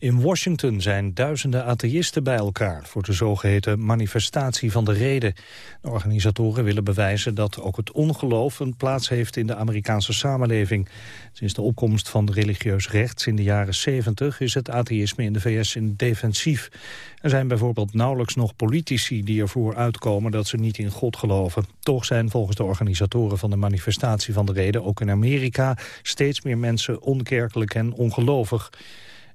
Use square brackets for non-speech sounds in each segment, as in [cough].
In Washington zijn duizenden atheïsten bij elkaar voor de zogeheten manifestatie van de reden. De organisatoren willen bewijzen dat ook het ongeloof een plaats heeft in de Amerikaanse samenleving. Sinds de opkomst van religieus rechts in de jaren 70 is het atheïsme in de VS in defensief. Er zijn bijvoorbeeld nauwelijks nog politici die ervoor uitkomen dat ze niet in God geloven. Toch zijn volgens de organisatoren van de manifestatie van de reden ook in Amerika steeds meer mensen onkerkelijk en ongelovig.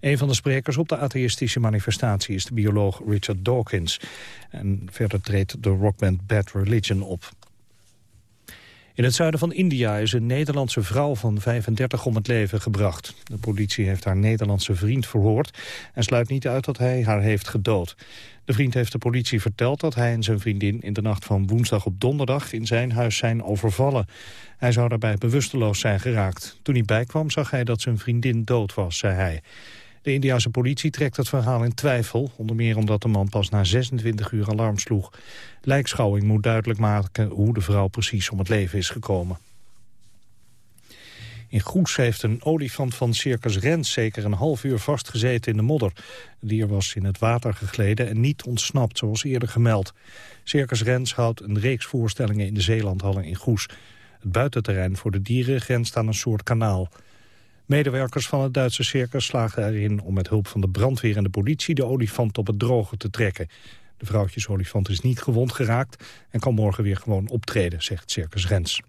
Een van de sprekers op de atheïstische manifestatie is de bioloog Richard Dawkins. En verder treedt de rockband Bad Religion op. In het zuiden van India is een Nederlandse vrouw van 35 om het leven gebracht. De politie heeft haar Nederlandse vriend verhoord en sluit niet uit dat hij haar heeft gedood. De vriend heeft de politie verteld dat hij en zijn vriendin in de nacht van woensdag op donderdag in zijn huis zijn overvallen. Hij zou daarbij bewusteloos zijn geraakt. Toen hij bijkwam zag hij dat zijn vriendin dood was, zei hij. De Indiase politie trekt het verhaal in twijfel, onder meer omdat de man pas na 26 uur alarm sloeg. Lijkschouwing moet duidelijk maken hoe de vrouw precies om het leven is gekomen. In Goes heeft een olifant van Circus Rens zeker een half uur vastgezeten in de modder. Het dier was in het water gegleden en niet ontsnapt, zoals eerder gemeld. Circus Rens houdt een reeks voorstellingen in de Zeelandhallen in Goes. Het buitenterrein voor de dieren grenst aan een soort kanaal. Medewerkers van het Duitse circus slagen erin om met hulp van de brandweer en de politie de olifant op het droge te trekken. De vrouwtjesolifant is niet gewond geraakt en kan morgen weer gewoon optreden, zegt Circus Rens.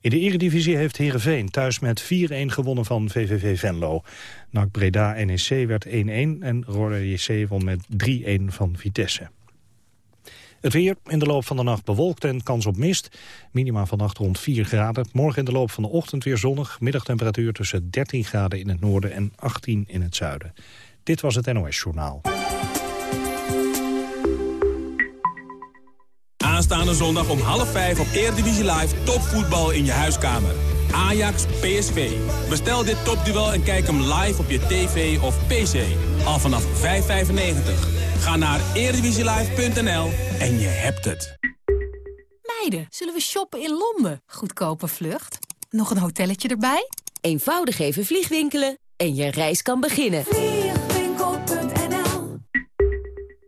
In de eredivisie heeft Heerenveen thuis met 4-1 gewonnen van VVV Venlo. NAC Breda NEC werd 1-1 en Rode JC won met 3-1 van Vitesse. Het weer in de loop van de nacht bewolkt en kans op mist. Minima vannacht rond 4 graden. Morgen in de loop van de ochtend weer zonnig. Middagtemperatuur tussen 13 graden in het noorden en 18 in het zuiden. Dit was het NOS Journaal. Aanstaande zondag om half vijf op Eredivisie Live topvoetbal in je huiskamer. Ajax PSV. Bestel dit topduel en kijk hem live op je tv of pc. Al vanaf 5,95. Ga naar eredivisielive.nl en je hebt het. Meiden, zullen we shoppen in Londen? Goedkope vlucht. Nog een hotelletje erbij? Eenvoudig even vliegwinkelen en je reis kan beginnen. Vliegwinkel.nl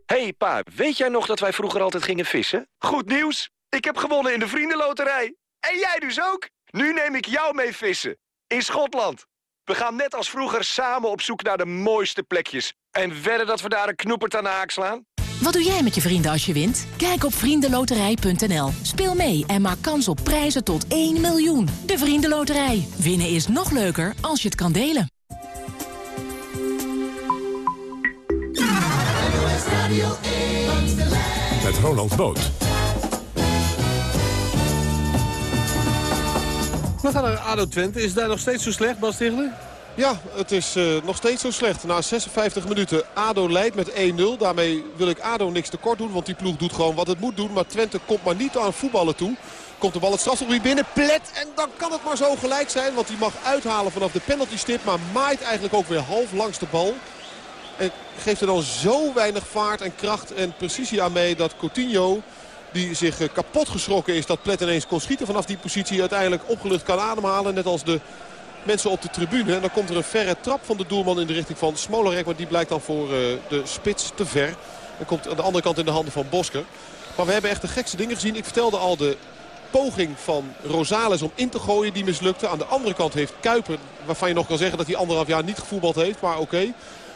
Hey pa, weet jij nog dat wij vroeger altijd gingen vissen? Goed nieuws! Ik heb gewonnen in de Vriendenloterij. En jij dus ook? Nu neem ik jou mee vissen. In Schotland. We gaan net als vroeger samen op zoek naar de mooiste plekjes. En wedden dat we daar een knoepert aan de haak slaan? Wat doe jij met je vrienden als je wint? Kijk op vriendenloterij.nl. Speel mee en maak kans op prijzen tot 1 miljoen. De Vriendenloterij. Winnen is nog leuker als je het kan delen. Met Ronald Boot. We gaan naar ADO Twente. Is daar nog steeds zo slecht, Bas Stigler? Ja, het is uh, nog steeds zo slecht. Na 56 minuten ADO leidt met 1-0. Daarmee wil ik ADO niks tekort doen. Want die ploeg doet gewoon wat het moet doen. Maar Twente komt maar niet aan voetballen toe. Komt de bal het strafgebied binnen. Plet. En dan kan het maar zo gelijk zijn. Want hij mag uithalen vanaf de penaltystip. Maar maait eigenlijk ook weer half langs de bal. En geeft er dan zo weinig vaart en kracht en precisie aan mee. Dat Coutinho die zich eh, kapot geschrokken is dat Plet ineens kon schieten vanaf die positie. Uiteindelijk opgelucht kan ademhalen. Net als de mensen op de tribune. En dan komt er een verre trap van de doelman in de richting van Smolarek. Maar die blijkt dan voor eh, de spits te ver. En komt aan de andere kant in de handen van Bosker. Maar we hebben echt de gekste dingen gezien. Ik vertelde al de poging van Rosales om in te gooien die mislukte. Aan de andere kant heeft Kuiper, waarvan je nog kan zeggen dat hij anderhalf jaar niet gevoetbald heeft. Maar oké.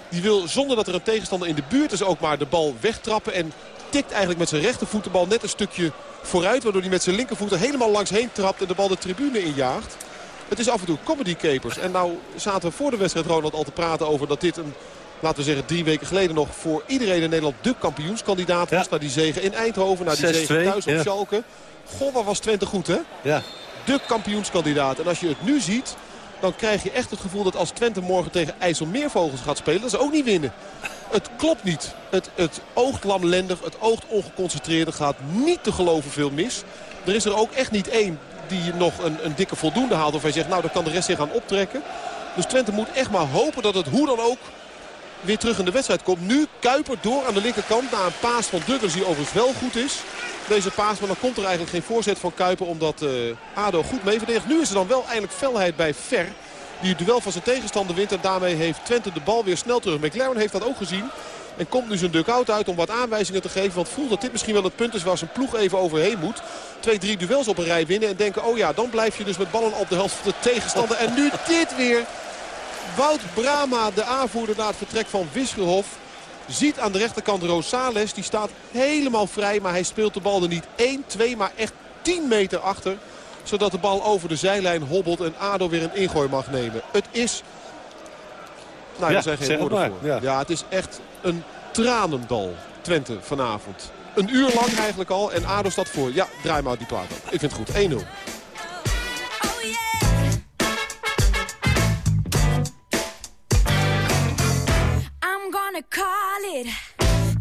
Die wil zonder dat er een tegenstander in de buurt is ook maar de bal wegtrappen. En tikt eigenlijk met zijn rechtervoet de bal net een stukje vooruit. Waardoor hij met zijn linkervoet er helemaal langs heen trapt en de bal de tribune injaagt. Het is af en toe comedy capers. En nou zaten we voor de wedstrijd Ronald al te praten over dat dit een... Laten we zeggen drie weken geleden nog voor iedereen in Nederland de kampioenskandidaat was. Ja. Naar die zegen in Eindhoven, naar die zegen thuis op ja. Schalke. Goh, waar was Twente goed hè? Ja. De kampioenskandidaat. En als je het nu ziet, dan krijg je echt het gevoel dat als Twente morgen tegen IJsselmeervogels gaat spelen, dat ze ook niet winnen. Het klopt niet. Het, het oogt lamlendig, het oogt ongeconcentreerd. Er gaat niet te geloven veel mis. Er is er ook echt niet één die nog een, een dikke voldoende haalt. Of hij zegt, nou dan kan de rest zich gaan optrekken. Dus Twente moet echt maar hopen dat het hoe dan ook weer terug in de wedstrijd komt. Nu Kuiper door aan de linkerkant na een paas van Douglas die overigens wel goed is. Deze paas, maar dan komt er eigenlijk geen voorzet van Kuiper omdat uh, ADO goed mee verdedigt. Nu is er dan wel eindelijk felheid bij Ver. Die het duel van zijn tegenstander wint en daarmee heeft Twente de bal weer snel terug. McLaren heeft dat ook gezien. En komt nu zijn duck-out uit om wat aanwijzingen te geven. Want voelt dat dit misschien wel het punt is waar zijn ploeg even overheen moet. Twee, drie duels op een rij winnen. En denken, oh ja, dan blijf je dus met ballen op de helft van de tegenstander. En nu dit weer. Wout Brama, de aanvoerder na het vertrek van Wisselhof. Ziet aan de rechterkant Rosales. Die staat helemaal vrij. Maar hij speelt de bal er niet 1, 2, maar echt 10 meter achter. Zodat de bal over de zijlijn hobbelt en ADO weer een ingooi mag nemen. Het is... Nou, ja, er zijn geen woorden voor. Ja. ja, het is echt een tranendal. Twente vanavond. Een uur lang eigenlijk al. En ADO staat voor. Ja, draai maar die plaat op. Ik vind het goed. 1-0.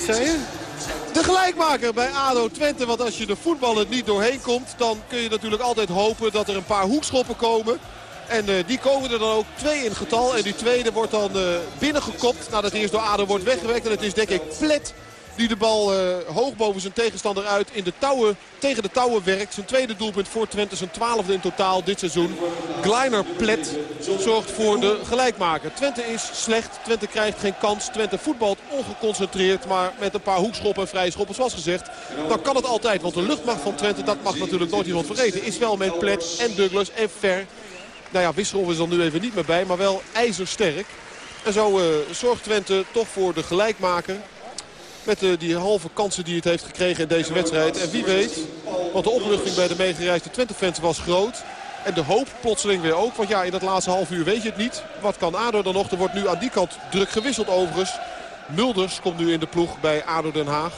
zei je? De gelijkmaker bij ADO Twente. Want als je de voetballer niet doorheen komt... dan kun je natuurlijk altijd hopen dat er een paar hoekschoppen komen. En uh, die komen er dan ook twee in getal. En die tweede wordt dan uh, binnengekopt nadat hij eerst door ADO wordt weggewerkt. En het is denk ik Plet die de bal uh, hoog boven zijn tegenstander uit in de touwen, tegen de touwen werkt. Zijn tweede doelpunt voor Twente, zijn twaalfde in totaal dit seizoen. Gleiner Plet zorgt voor de gelijkmaker. Twente is slecht, Twente krijgt geen kans. Twente voetbalt ongeconcentreerd, maar met een paar hoekschoppen en vrije schoppen zoals gezegd. Dan kan het altijd, want de luchtmacht van Twente, dat mag natuurlijk nooit iemand vergeten, is wel met Plet en Douglas en Ver. Nou ja, Wisselhoff is er nu even niet meer bij, maar wel ijzersterk. En zo uh, zorgt Twente toch voor de gelijkmaker. Met uh, die halve kansen die het heeft gekregen in deze wedstrijd. En wie weet, want de opluchting bij de meegereisde Twente-fans was groot. En de hoop plotseling weer ook. Want ja, in dat laatste half uur weet je het niet. Wat kan ADO dan nog? Er wordt nu aan die kant druk gewisseld overigens. Mulders komt nu in de ploeg bij ADO Den Haag.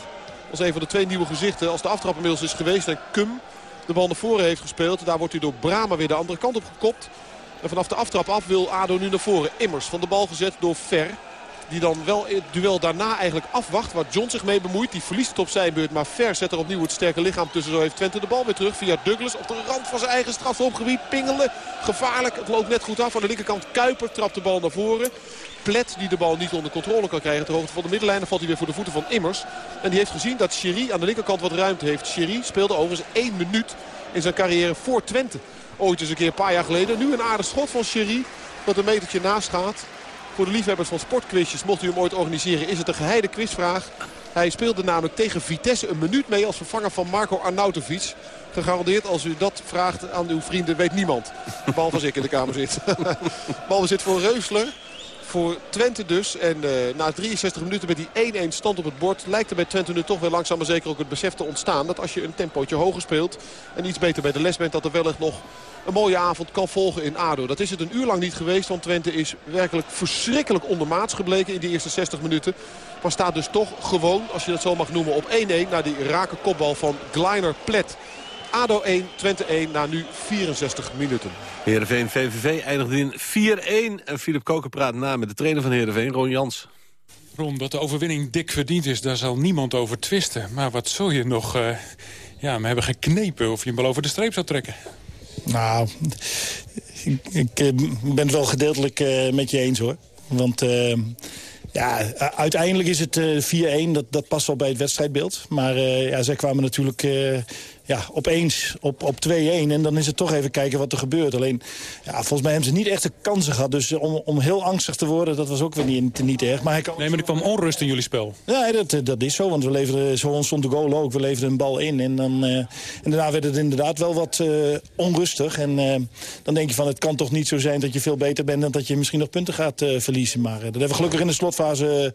Als een van de twee nieuwe gezichten. Als de aftrap inmiddels is geweest en Kum de bal naar voren heeft gespeeld. Daar wordt hij door Brama weer de andere kant op gekopt. En vanaf de aftrap af wil ADO nu naar voren. Immers van de bal gezet door Ver. Die dan wel het duel daarna eigenlijk afwacht. Waar John zich mee bemoeit. Die verliest het op zijn beurt. Maar Ver zet er opnieuw het sterke lichaam tussen. Zo heeft Twente de bal weer terug. Via Douglas op de rand van zijn eigen strafhofgebied. Pingelen. Gevaarlijk. Het loopt net goed af. Aan de linkerkant Kuiper trapt de bal naar voren. Plet die de bal niet onder controle kan krijgen. Ter hoogte van de middenlijn. Dan valt hij weer voor de voeten van Immers. En die heeft gezien dat Sherry aan de linkerkant wat ruimte heeft. Sherry speelde overigens één minuut in zijn carrière voor Twente. Ooit eens een keer een paar jaar geleden. Nu een aardig schot van Sherry. Dat een metertje naast gaat. Voor de liefhebbers van sportquizjes, mocht u hem ooit organiseren, is het een geheide quizvraag. Hij speelde namelijk tegen Vitesse een minuut mee als vervanger van Marco Arnautovic. Gegarandeerd als u dat vraagt aan uw vrienden weet niemand. Behalve als ik in de kamer zit. [laughs] Bal zit voor Reusler. Voor Twente dus. En uh, na 63 minuten met die 1-1 stand op het bord... lijkt er bij Twente nu toch weer langzaam maar zeker ook het besef te ontstaan... dat als je een tempootje hoger speelt en iets beter bij de les bent... dat er wellicht nog een mooie avond kan volgen in ADO. Dat is het een uur lang niet geweest, want Twente is werkelijk verschrikkelijk ondermaats gebleken in die eerste 60 minuten. Maar staat dus toch gewoon, als je dat zo mag noemen, op 1-1 naar die rake kopbal van Gleiner Plet. ADO 1, Twente 1 na nu 64 minuten. Heerenveen VVV eindigde in 4-1. En Philip Koker praat na met de trainer van Heerenveen, Ron Jans. Ron, dat de overwinning dik verdiend is, daar zal niemand over twisten. Maar wat zul je nog uh, ja, me hebben geknepen of je hem wel over de streep zou trekken? Nou, ik, ik eh, ben het wel gedeeltelijk uh, met je eens hoor. Want uh, ja, uiteindelijk is het 4-1, dat, dat past wel bij het wedstrijdbeeld. Maar ja, zij kwamen natuurlijk ja, opeens op, op 2-1. En dan is het toch even kijken wat er gebeurt. Alleen, ja, volgens mij hebben ze niet echt de kansen gehad. Dus om, om heel angstig te worden, dat was ook weer niet, niet erg. Maar hij kan... Nee, maar er kwam onrust in jullie spel. Ja, dat, dat is zo. Want we leverden, zo stond de goal ook. We leverden een bal in. En, dan, uh, en daarna werd het inderdaad wel wat uh, onrustig. En uh, dan denk je van, het kan toch niet zo zijn dat je veel beter bent... dan dat je misschien nog punten gaat verliezen. Maar dat hebben we gelukkig in de slotfase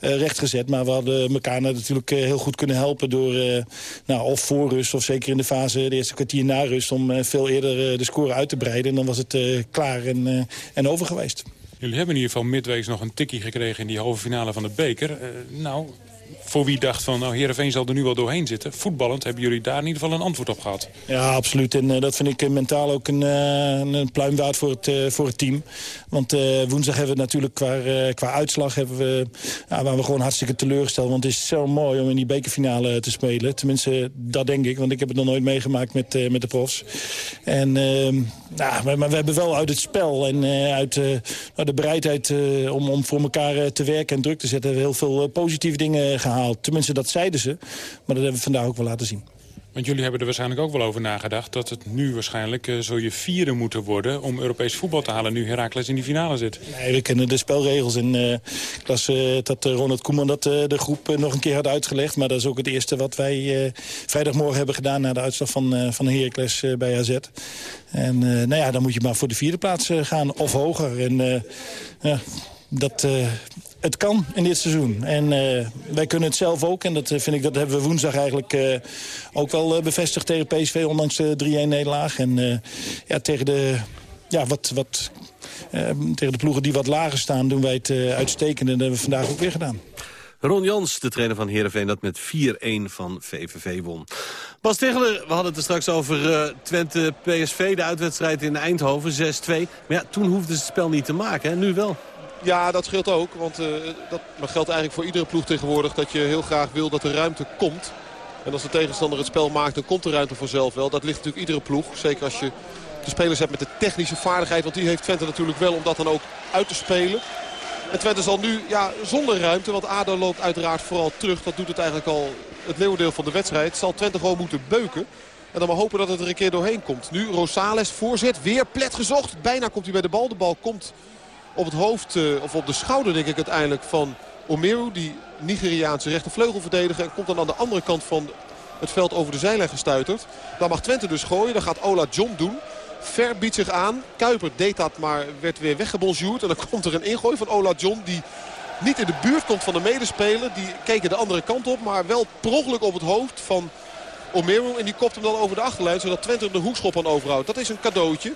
rechtgezet. Maar we hadden elkaar natuurlijk heel goed kunnen helpen... door nou, of voorrust of zeker in de fase, de eerste kwartier na rust... om eh, veel eerder eh, de score uit te breiden. En dan was het eh, klaar en, en over geweest. Jullie hebben in ieder geval midweeks nog een tikkie gekregen... in die halve finale van de beker. nou, voor wie dacht van, nou, Heerenveen zal er nu wel doorheen zitten. Voetballend hebben jullie daar in ieder geval een antwoord op gehad. Ja, absoluut. En uh, dat vind ik mentaal ook een, uh, een pluim waard voor het, voor het team. Want woensdag hebben we natuurlijk qua, qua uitslag... Hebben we, waren we gewoon hartstikke teleurgesteld. Want het is zo mooi om in die bekerfinale te spelen. Tenminste, dat denk ik. Want ik heb het nog nooit meegemaakt met, met de profs. En, ehm, maar, we hebben wel uit het spel en uit de bereidheid... om, om voor elkaar te werken en druk te zetten... heel veel positieve dingen gehaald. Tenminste, dat zeiden ze. Maar dat hebben we vandaag ook wel laten zien. Want jullie hebben er waarschijnlijk ook wel over nagedacht... dat het nu waarschijnlijk uh, zul je vieren moeten worden... om Europees voetbal te halen nu Heracles in die finale zit. Nee, we kennen de spelregels. En uh, ik las uh, dat Ronald Koeman dat de groep nog een keer had uitgelegd. Maar dat is ook het eerste wat wij vrijdagmorgen hebben gedaan... na de uitslag van, van Heracles bij AZ. En nou ja, dan moet je maar voor de vierde plaats gaan of hoger. En ja, dat het kan in dit seizoen. En uh, wij kunnen het zelf ook. En dat uh, vind ik, dat hebben we woensdag eigenlijk uh, ook wel bevestigd tegen PSV, ondanks de 3-1-nederlaag. En ja, tegen de, ja, wat, wat, tegen de ploegen die wat lager staan doen wij het uitstekend. En dat hebben we vandaag ook weer gedaan. Ron Jans, de trainer van Heerenveen, dat met 4-1 van VVV won. Bas Tegeler, we hadden het er straks over Twente-PSV, de uitwedstrijd in Eindhoven, 6-2. Maar ja, toen hoefden ze het spel niet te maken, nu wel. Ja, dat geldt ook. Want uh, dat geldt eigenlijk voor iedere ploeg tegenwoordig. Dat je heel graag wil dat er ruimte komt. En als de tegenstander het spel maakt, dan komt de ruimte vanzelf wel. Dat ligt natuurlijk iedere ploeg. Zeker als je de spelers hebt met de technische vaardigheid. Want die heeft Twente natuurlijk wel om dat dan ook uit te spelen. En Twente zal nu ja, zonder ruimte, want ADO loopt uiteraard vooral terug. Dat doet het eigenlijk al het leeuwendeel van de wedstrijd. Zal Twente gewoon moeten beuken. En dan maar hopen dat het er een keer doorheen komt. Nu Rosales voorzet, weer plet gezocht. Bijna komt hij bij de bal. De bal komt op het hoofd, uh, of op de schouder denk ik uiteindelijk van Omeru. Die Nigeriaanse rechtervleugelverdediger. En komt dan aan de andere kant van het veld over de zijlijn gestuiterd. Dan mag Twente dus gooien. Dan gaat Ola John doen. Ver biedt zich aan. Kuiper deed dat, maar werd weer weggebonjourd. En dan [laughs] komt er een ingooi van Ola John die niet in de buurt komt van de medespeler. Die keken de andere kant op, maar wel per op het hoofd van Omeru. En die kopt hem dan over de achterlijn, zodat Twente de hoekschop aan overhoudt. Dat is een cadeautje.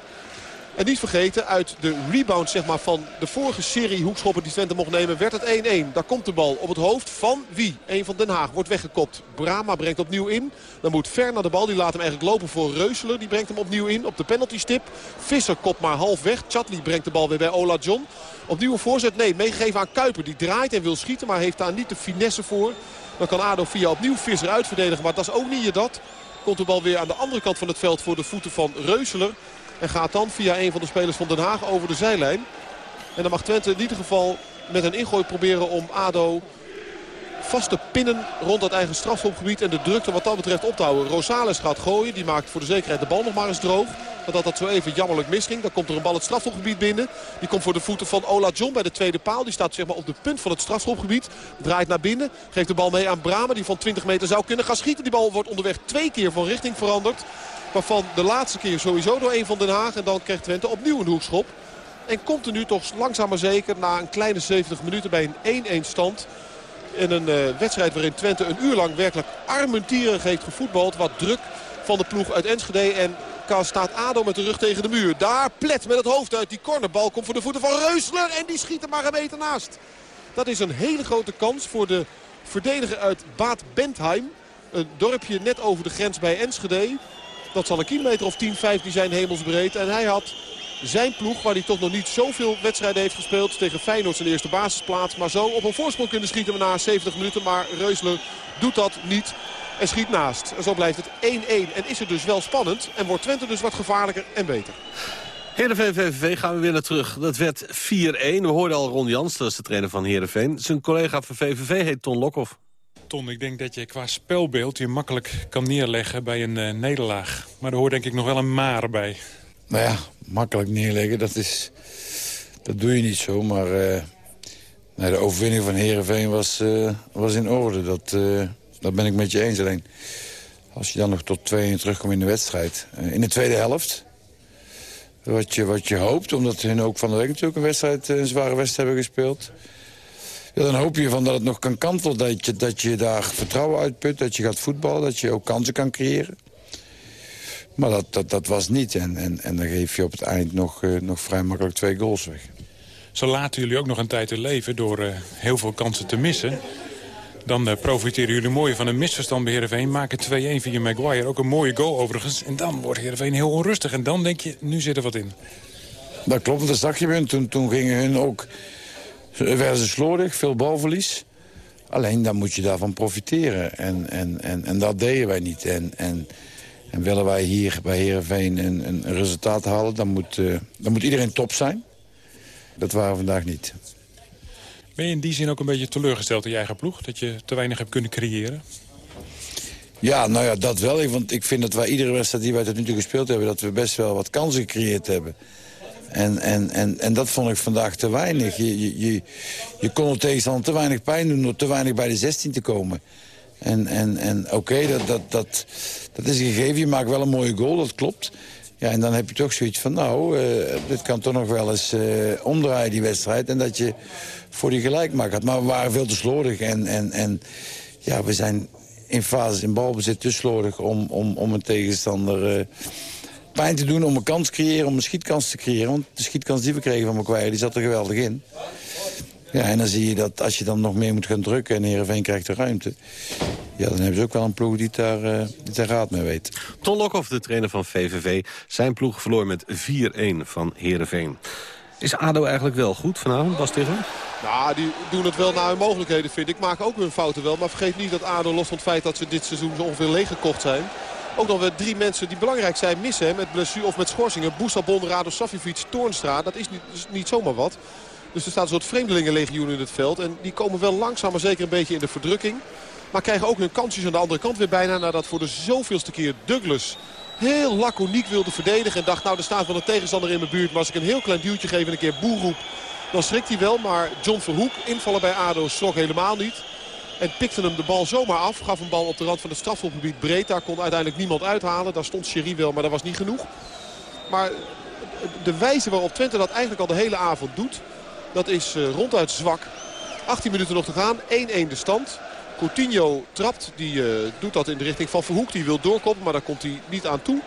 En niet vergeten, uit de rebound zeg maar, van de vorige serie hoekschoppen die Twente mocht nemen, werd het 1-1. Daar komt de bal op het hoofd van wie? Een van Den Haag wordt weggekopt. Brama brengt opnieuw in. Dan moet Ver naar de bal. Die laat hem eigenlijk lopen voor Reuseler. Die brengt hem opnieuw in op de penaltystip. Visser kopt maar half weg. Chatli brengt de bal weer bij Ola John. Opnieuw een voorzet. Nee, meegegeven aan Kuiper. Die draait en wil schieten, maar heeft daar niet de finesse voor. Dan kan Ado via opnieuw Visser uitverdedigen. Maar dat is ook niet je dat. Komt de bal weer aan de andere kant van het veld voor de voeten van Reuseler. En gaat dan via een van de spelers van Den Haag over de zijlijn. En dan mag Twente in ieder geval met een ingooi proberen om ADO vaste pinnen rond het eigen strafschopgebied. En de drukte wat dat betreft op te houden. Rosales gaat gooien. Die maakt voor de zekerheid de bal nog maar eens droog. Nadat dat zo even jammerlijk misging. Dan komt er een bal het strafschopgebied binnen. Die komt voor de voeten van Ola John bij de tweede paal. Die staat zeg maar, op de punt van het strafschopgebied. Draait naar binnen. Geeft de bal mee aan Bramen. Die van 20 meter zou kunnen gaan schieten. Die bal wordt onderweg twee keer van richting veranderd. Waarvan de laatste keer sowieso door een van Den Haag. En dan krijgt Twente opnieuw een hoekschop. En komt er nu toch langzaam maar zeker na een kleine 70 minuten bij een 1-1 stand. In een uh, wedstrijd waarin Twente een uur lang werkelijk armentierig heeft gevoetbald. Wat druk van de ploeg uit Enschede. En staat Ado met de rug tegen de muur. Daar plet met het hoofd uit. Die cornerbal komt voor de voeten van Reusler. En die schiet er maar een meter naast. Dat is een hele grote kans voor de verdediger uit Baat Bentheim. Een dorpje net over de grens bij Enschede. Dat zal een kilometer of 10, 15 zijn hemelsbreed. En hij had zijn ploeg, waar hij toch nog niet zoveel wedstrijden heeft gespeeld... tegen Feyenoord zijn eerste basisplaats. Maar zo op een voorsprong kunnen schieten na 70 minuten. Maar Reusler doet dat niet en schiet naast. En zo blijft het 1-1 en is het dus wel spannend. En wordt Twente dus wat gevaarlijker en beter. Heerenveen VVV gaan we weer naar terug. Dat werd 4-1. We hoorden al Ron Jans, dat de trainer van Heerenveen. Zijn collega van VVV heet Ton Lokhoff. Ton, ik denk dat je qua spelbeeld je makkelijk kan neerleggen bij een uh, nederlaag. Maar er hoort denk ik nog wel een maar bij. Nou ja, makkelijk neerleggen, dat, is, dat doe je niet zo. Maar uh, nee, de overwinning van Heerenveen was, uh, was in orde. Dat, dat ben ik met je eens. Alleen als je dan nog tot 2-1 terugkomt in de wedstrijd. in de tweede helft, wat je, wat je hoopt, omdat hun ook van de week natuurlijk een, wedstrijd, een zware wedstrijd hebben gespeeld... Ja, dan hoop je van dat het nog kan kantelen. Dat je, dat je daar vertrouwen uitput, dat je gaat voetballen, dat je ook kansen kan creëren. Maar dat, dat, dat was niet. En, en, en dan geef je op het eind nog, uh, nog vrij makkelijk twee goals weg. Zo laten jullie ook nog een tijd te leven door uh, heel veel kansen te missen. Dan uh, profiteren jullie mooi van een misverstand bij Heerenveen. Maken 2-1 via Maguire. Ook een mooie goal overigens. En dan wordt Heerenveen heel onrustig. En dan denk je, nu zit er wat in. Dat klopt, dat zag je. Toen, toen gingen hun ook werden ze slordig, veel balverlies. Alleen dan moet je daarvan profiteren. En, en, en, en dat deden wij niet. En, en, en willen wij hier bij Heerenveen een, een resultaat halen... Dan moet, uh, dan moet iedereen top zijn. Dat waren we vandaag niet. Ben je in die zin ook een beetje teleurgesteld in je eigen ploeg? Dat je te weinig hebt kunnen creëren? Ja, nou ja, dat wel. Want ik vind dat wij iedere wedstrijd die wij tot nu toe gespeeld hebben... dat we best wel wat kansen gecreëerd hebben. En, en, en, en dat vond ik vandaag te weinig. Je, je, je kon het tegenstander te weinig pijn doen door te weinig bij de 16 te komen. En, en, en oké, dat, dat, dat, dat is een gegeven. Je maakt wel een mooie goal, dat klopt. Ja, en dan heb je toch zoiets van, nou, uh, dit kan toch nog wel eens uh, omdraaien, die wedstrijd. En dat je voor die gelijk maakt. Maar we waren veel te slordig. En, en, en ja, we zijn in fases in balbezit te slordig om, om, om een tegenstander... Uh, pijn te doen om een kans te creëren, om een schietkans te creëren. Want de schietkans die we kregen van McQuire, die zat er geweldig in. Ja, en dan zie je dat als je dan nog meer moet gaan drukken en Heerenveen krijgt de ruimte... ja, dan hebben ze ook wel een ploeg die daar, uh, die daar raad mee weet. Ton Lokhoff, de trainer van VVV. Zijn ploeg verloor met 4-1 van Heerenveen. Is ADO eigenlijk wel goed vanavond, Bas? Nou, die doen het wel naar hun mogelijkheden, vind ik. Maken ook hun fouten wel. Maar vergeet niet dat ADO, los van het feit dat ze dit seizoen zo ongeveer leeggekocht zijn ook nog weer drie mensen die belangrijk zijn missen. met blessure of met schorsingen. Boussabon, Rado Safivic, Toornstra. Dat is niet, niet zomaar wat. Dus er staat een soort vreemdelingenlegioen in het veld. En die komen wel langzaam maar zeker een beetje in de verdrukking. Maar krijgen ook hun kansjes aan de andere kant weer bijna. Nadat voor de zoveelste keer Douglas heel laconiek wilde verdedigen. En dacht nou er staat wel een tegenstander in mijn buurt. Maar als ik een heel klein duwtje geef en een keer boer roep. Dan schrikt hij wel. Maar John Verhoek invallen bij ADO schrok helemaal niet. En pikte hem de bal zomaar af. Gaf een bal op de rand van het strafschopgebied breed. Daar kon uiteindelijk niemand uithalen. Daar stond Sherry wel, maar dat was niet genoeg. Maar de wijze waarop Twente dat eigenlijk al de hele avond doet... dat is uh, ronduit zwak. 18 minuten nog te gaan. 1-1 de stand. Coutinho trapt. Die uh, doet dat in de richting van Verhoek. Die wil doorkomen, maar daar komt hij niet aan toe.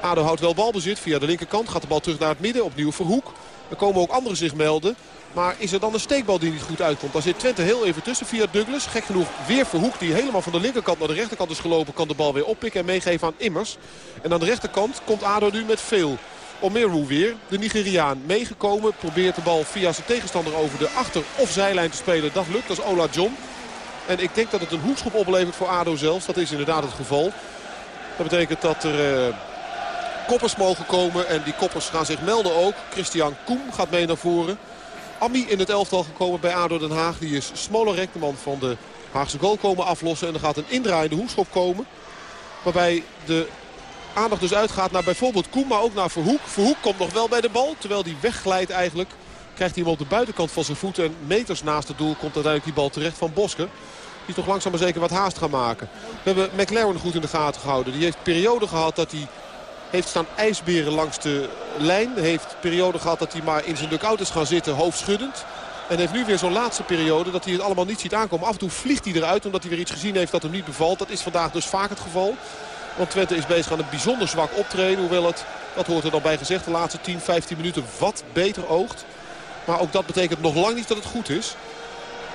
Ado houdt wel balbezit via de linkerkant. Gaat de bal terug naar het midden. Opnieuw Verhoek. Er komen ook anderen zich melden. Maar is er dan een steekbal die niet goed uitkomt? Dan zit Twente heel even tussen via Douglas. Gek genoeg weer Verhoek die helemaal van de linkerkant naar de rechterkant is gelopen. Kan de bal weer oppikken en meegeven aan Immers. En aan de rechterkant komt ADO nu met veel. Omeru weer, de Nigeriaan, meegekomen. Probeert de bal via zijn tegenstander over de achter- of zijlijn te spelen. Dat lukt, dat is Ola John. En ik denk dat het een hoekschop oplevert voor ADO zelfs. Dat is inderdaad het geval. Dat betekent dat er... Uh, koppers mogen komen. En die koppers gaan zich melden ook. Christian Koem gaat mee naar voren. Ami in het elftal gekomen bij ADO Den Haag. Die is Smolarek, de man van de Haagse goal komen aflossen. En er gaat een indraaiende hoekschop komen. Waarbij de aandacht dus uitgaat naar bijvoorbeeld Koen, maar ook naar Verhoek. Verhoek komt nog wel bij de bal, terwijl die wegglijdt eigenlijk. Krijgt hij hem op de buitenkant van zijn voeten en meters naast het doel komt uiteindelijk die bal terecht van Bosker. Die toch langzaam maar zeker wat haast gaan maken. We hebben McLaren goed in de gaten gehouden. Die heeft periode gehad dat hij heeft staan ijsberen langs de lijn. Heeft periode gehad dat hij maar in zijn dugout is gaan zitten, hoofdschuddend. En heeft nu weer zo'n laatste periode dat hij het allemaal niet ziet aankomen. Af en toe vliegt hij eruit omdat hij weer iets gezien heeft dat hem niet bevalt. Dat is vandaag dus vaak het geval. Want Twente is bezig aan een bijzonder zwak optreden. Hoewel het, dat hoort er dan bij gezegd, de laatste 10, 15 minuten wat beter oogt. Maar ook dat betekent nog lang niet dat het goed is.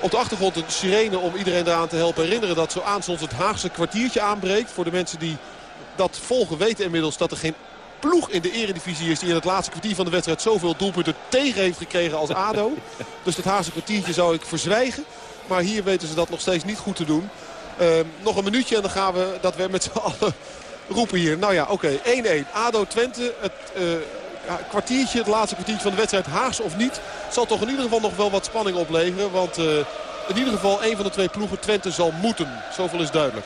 Op de achtergrond een sirene om iedereen eraan te helpen herinneren dat zo aanstonds het Haagse kwartiertje aanbreekt. Voor de mensen die dat volgen weten inmiddels dat er geen ploeg in de eredivisie is die in het laatste kwartier van de wedstrijd zoveel doelpunten tegen heeft gekregen als ADO. [laughs] Dus het Haagse kwartiertje zou ik verzwijgen. Maar hier weten ze dat nog steeds niet goed te doen. Uh, nog een minuutje en dan gaan we dat weer met z'n [laughs] allen roepen hier. Nou ja, oké. 1-1. ADO Twente. Het uh, kwartiertje, het laatste kwartiertje van de wedstrijd. Haags of niet. Zal toch in ieder geval nog wel wat spanning opleveren. Want uh, in ieder geval een van de twee ploegen Twente zal moeten. Zoveel is duidelijk.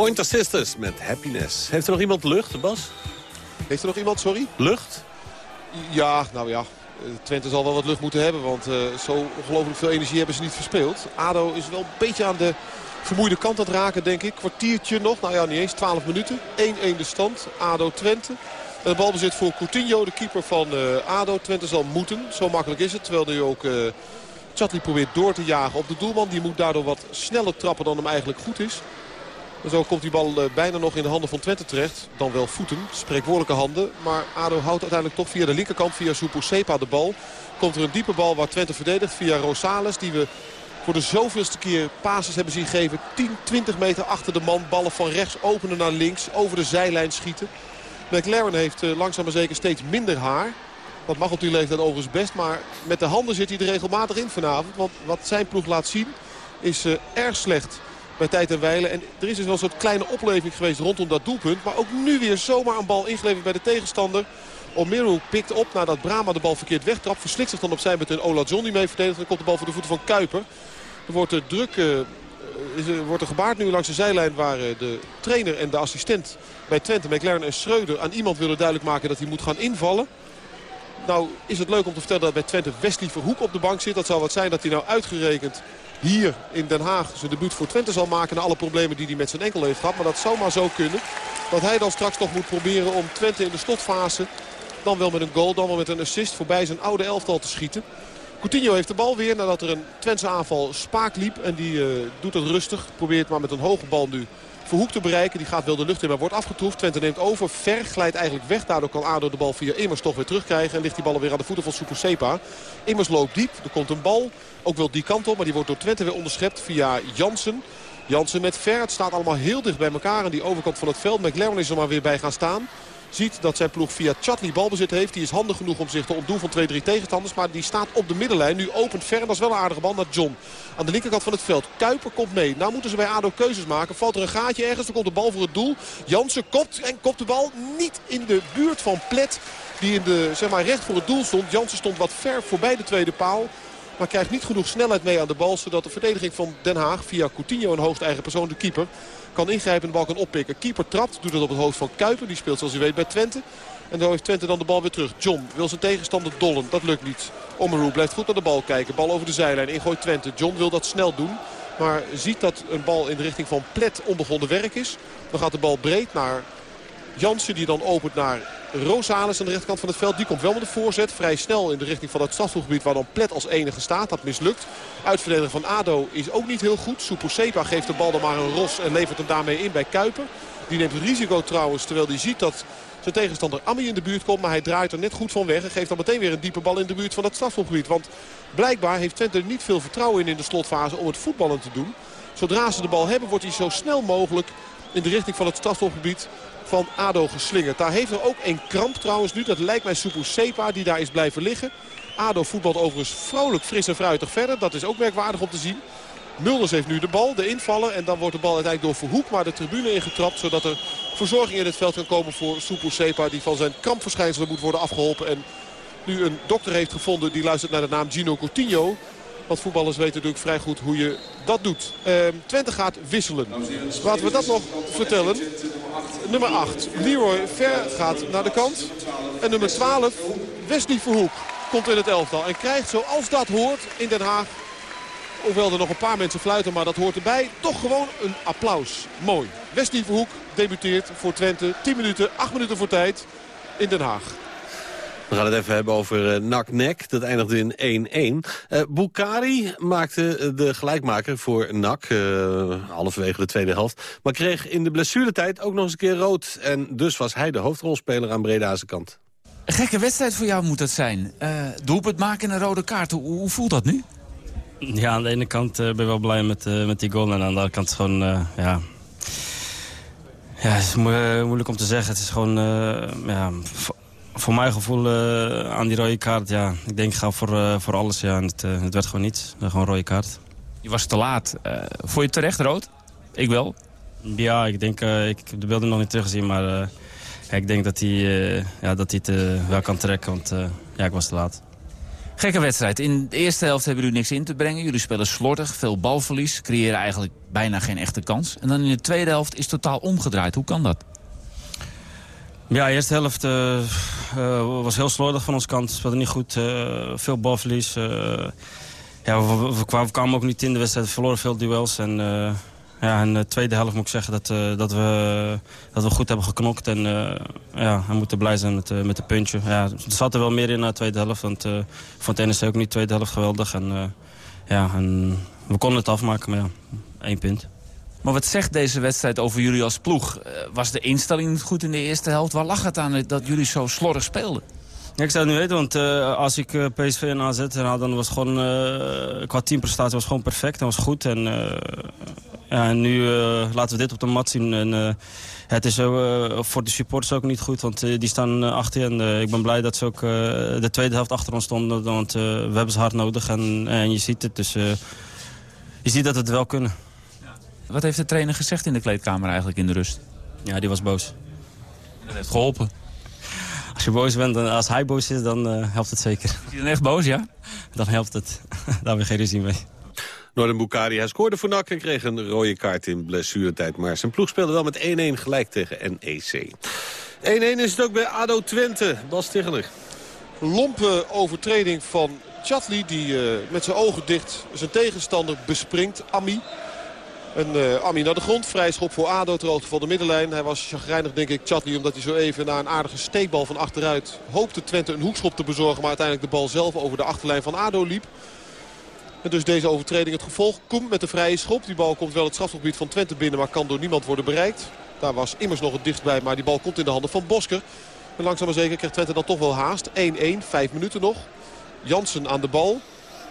Pointer Sisters met Happiness. Heeft er nog iemand lucht, Bas? Heeft er nog iemand, sorry? Lucht? Ja, nou ja. Eh, Twente zal wel wat lucht moeten hebben. Want uh, zo ongelooflijk veel energie hebben ze niet verspeeld. ADO is wel een beetje aan de vermoeide kant aan het raken, denk ik. Kwartiertje nog. Nou ja, niet eens. 12 minuten. 1-1 de stand. ADO-Twente. En de balbezit voor Coutinho, de keeper van uh, ADO. Twente zal moeten. Zo makkelijk is het. Terwijl nu ook uh, Chatli probeert door te jagen op de doelman. Die moet daardoor wat sneller trappen dan hem eigenlijk goed is. Zo komt die bal uh, bijna nog in de handen van Twente terecht. Dan wel voeten, spreekwoordelijke handen. Maar ADO houdt uiteindelijk toch via de linkerkant, via Supo Sepa de bal. Komt er een diepe bal waar Twente verdedigt via Rosales. Die we voor de zoveelste keer passes hebben zien geven. 10, 20 meter achter de man. Ballen van rechts openen naar links. Over de zijlijn schieten. McLaren heeft uh, langzaam maar zeker steeds minder haar. Dat mag op die leeftijd overigens best. Maar met de handen zit hij er regelmatig in vanavond. Want wat zijn ploeg laat zien is uh, erg slecht bij tijd en wijlen. En er is dus wel een soort kleine opleving geweest rondom dat doelpunt. Maar ook nu weer zomaar een bal ingeleverd bij de tegenstander. Omeru pikt op nadat Brama de bal verkeerd wegtrapt. Verslikt zich dan opzij met een Ola John die mee verdedigt. Dan komt de bal voor de voeten van Kuiper. Er wordt er druk... Uh, is, er, wordt er gebaard nu langs de zijlijn waar uh, de trainer en de assistent bij Twente, McLaren en Schreuder aan iemand willen duidelijk maken dat hij moet gaan invallen. Nou is het leuk om te vertellen dat bij Twente Wesley Verhoek op de bank zit. Dat zou wat zijn dat hij nou uitgerekend hier in Den Haag zijn debuut voor Twente zal maken... na alle problemen die hij met zijn enkel heeft gehad. Maar dat zou maar zo kunnen. Dat hij dan straks nog moet proberen om Twente in de slotfase... dan wel met een goal, dan wel met een assist... voorbij zijn oude elftal te schieten. Coutinho heeft de bal weer nadat er een Twentse aanval spaak liep. En die uh, doet het rustig. Probeert maar met een hoge bal nu Verhoek te bereiken. Die gaat wel de lucht in, maar wordt afgetroefd. Twente neemt over. Ver glijdt eigenlijk weg. Daardoor kan ADO de bal via Immers toch weer terugkrijgen. En ligt die bal weer aan de voeten van Super Sepa. Immers loopt diep. Er komt een bal. Ook wel die kant op. Maar die wordt door Twente weer onderschept via Jansen. Jansen met Ver. Het staat allemaal heel dicht bij elkaar. Aan die overkant van het veld. McLaren is er maar weer bij gaan staan. Ziet dat zijn ploeg via Chatli balbezit heeft. Die is handig genoeg om zich te ontdoen van 2-3 tegenstanders. Maar die staat op de middenlijn. Nu opent Ver. En dat is wel een aardige bal naar John. Aan de linkerkant van het veld. Kuiper komt mee. Nou moeten ze bij ADO keuzes maken. Valt er een gaatje ergens. Dan komt de bal voor het doel. Jansen kopt en kopt de bal niet in de buurt van Plet. Die in de, zeg maar, recht voor het doel stond. Jansen stond wat ver voorbij de tweede paal. Maar krijgt niet genoeg snelheid mee aan de bal. Zodat de verdediging van Den Haag via Coutinho een hoogste eigen persoon de keeper kan ingrijpen en de bal kan oppikken. Keeper trapt, doet het op het hoofd van Kuiper. Die speelt zoals u weet bij Twente. En dan heeft Twente dan de bal weer terug. John wil zijn tegenstander dollen. Dat lukt niet. Omeru blijft goed naar de bal kijken. Bal over de zijlijn. Ingooit Twente. John wil dat snel doen. Maar ziet dat een bal in de richting van Plet onbegonnen werk is. Dan gaat de bal breed naar Jansen die dan opent naar Rosales aan de rechterkant van het veld. Die komt wel met een voorzet. Vrij snel in de richting van het strafschopgebied waar dan Plet als enige staat. Dat mislukt. Uitverdediger van ADO is ook niet heel goed. Supo Sepa geeft de bal dan maar een ros en levert hem daarmee in bij Kuiper. Die neemt risico trouwens terwijl hij ziet dat zijn tegenstander Ami in de buurt komt. Maar hij draait er net goed van weg en geeft dan meteen weer een diepe bal in de buurt van het strafschopgebied. Want blijkbaar heeft Twente niet veel vertrouwen in in de slotfase om het voetballen te doen. Zodra ze de bal hebben wordt hij zo snel mogelijk in de richting van het strafschopgebied van ADO geslingerd. Daar heeft er ook een kramp trouwens nu. Dat lijkt mij Supu Sepa die daar is blijven liggen. ADO voetbalt overigens vrolijk, fris en fruitig verder. Dat is ook merkwaardig om te zien. Mulders heeft nu de bal, de invallen. En dan wordt de bal uiteindelijk door Verhoek maar de tribune ingetrapt. Zodat er verzorging in het veld kan komen voor Supu Sepa. Die van zijn krampverschijnselen moet worden afgeholpen. En nu een dokter heeft gevonden die luistert naar de naam Gino Coutinho. Want voetballers weten natuurlijk vrij goed hoe je dat doet. Uh, Twente gaat wisselen. Laten we dat nog vertellen. Nummer 8, Leroy Ver gaat naar de kant. En nummer 12, Wesley Verhoek, komt in het elftal. En krijgt zoals dat hoort in Den Haag Hoewel er nog een paar mensen fluiten, maar dat hoort erbij. Toch gewoon een applaus. Mooi. Wesley Verhoek debuteert voor Twente. 10 minuten, 8 minuten voor tijd in Den Haag. We gaan het even hebben over uh, NAC-NEC. Dat eindigde in 1-1. Uh, Bukari maakte de gelijkmaker voor NAC, uh, halverwege de tweede helft. Maar kreeg in de blessuretijd ook nog eens een keer rood. En dus was hij de hoofdrolspeler aan Breda's kant. Een gekke wedstrijd voor jou moet dat zijn. Uh, doelpunt maken en een rode kaart. Hoe, hoe voelt dat nu? Ja, aan de ene kant ben ik wel blij met, met die goal. En aan de andere kant is het gewoon... ja, ja, het is moeilijk om te zeggen. Het is gewoon... ja, voor mijn gevoel uh, aan die rode kaart, ja. Ik denk, ik ga voor, uh, voor alles, ja. En het, uh, het werd gewoon niets. Gewoon rode kaart. Je was te laat. vond je terecht rood? Ik wel. Ja, ik denk, ik heb de beelden nog niet teruggezien, maar ik denk dat hij, ja, dat hij het wel kan trekken, want ja, ik was te laat. Gekke wedstrijd. In de eerste helft hebben jullie niks in te brengen. Jullie spelen slordig, veel balverlies, creëren eigenlijk bijna geen echte kans. En dan in de tweede helft is totaal omgedraaid. Hoe kan dat? Ja, de eerste helft uh, uh, was heel slordig van onze kant. We speelden niet goed, uh, veel balverlies. ja, we, kwamen, ook niet in de wedstrijd, we verloren veel duels. En ja, in de tweede helft moet ik zeggen dat, dat, we, dat we goed hebben geknokt. En ja, we moeten blij zijn met, met de puntje. Ja, er zat er wel meer in na de tweede helft. Want ik vond de NEC ook niet de tweede helft geweldig. En, ja, en we konden het afmaken, maar ja, één punt. Maar wat zegt deze wedstrijd over jullie als ploeg? Was de instelling goed in de eerste helft? Waar lag het aan dat jullie zo slordig speelden? Ik zou het niet weten, want uh, als ik uh, PSV en AZ had, dan was het gewoon, qua teamprestatie was gewoon perfect. Dat was goed. En, ja, en nu laten we dit op de mat zien. En, het is voor de supporters ook niet goed, want die staan achter. En ik ben blij dat ze ook de tweede helft achter ons stonden, want we hebben ze hard nodig. En, en je ziet het, dus je ziet dat we het wel kunnen. Wat heeft de trainer gezegd in de kleedkamer eigenlijk in de rust? Ja, die was boos. Dat heeft geholpen. Als je boos bent, als hij boos is, dan uh, helpt het zeker. Is hij dan echt boos, ja? Dan helpt het. [laughs] Daar hebben we geen ruzie mee. Noorden Bukari, hij scoorde voor NAC en kreeg een rode kaart in blessuretijd. Maar zijn ploeg speelde wel met 1-1 gelijk tegen NEC. 1-1 is het ook bij ADO Twente. Bas Tegeler. Lompe overtreding van Chatli die uh, met zijn ogen dicht zijn tegenstander bespringt. Ami. Een uh, Ami naar de grond. Vrij schop voor ADO ter van de middenlijn. Hij was chagrijnig denk ik Chatli omdat hij zo even na een aardige steekbal van achteruit... hoopte Twente een hoekschop te bezorgen. Maar uiteindelijk de bal zelf over de achterlijn van ADO liep. En dus deze overtreding het gevolg. Komt met de vrije schop. Die bal komt wel het strafgebied van Twente binnen. Maar kan door niemand worden bereikt. Daar was immers nog het dichtst bij. Maar die bal komt in de handen van Bosker. En langzaam maar zeker krijgt Twente dan toch wel haast. 1-1. Vijf minuten nog. Jansen aan de bal.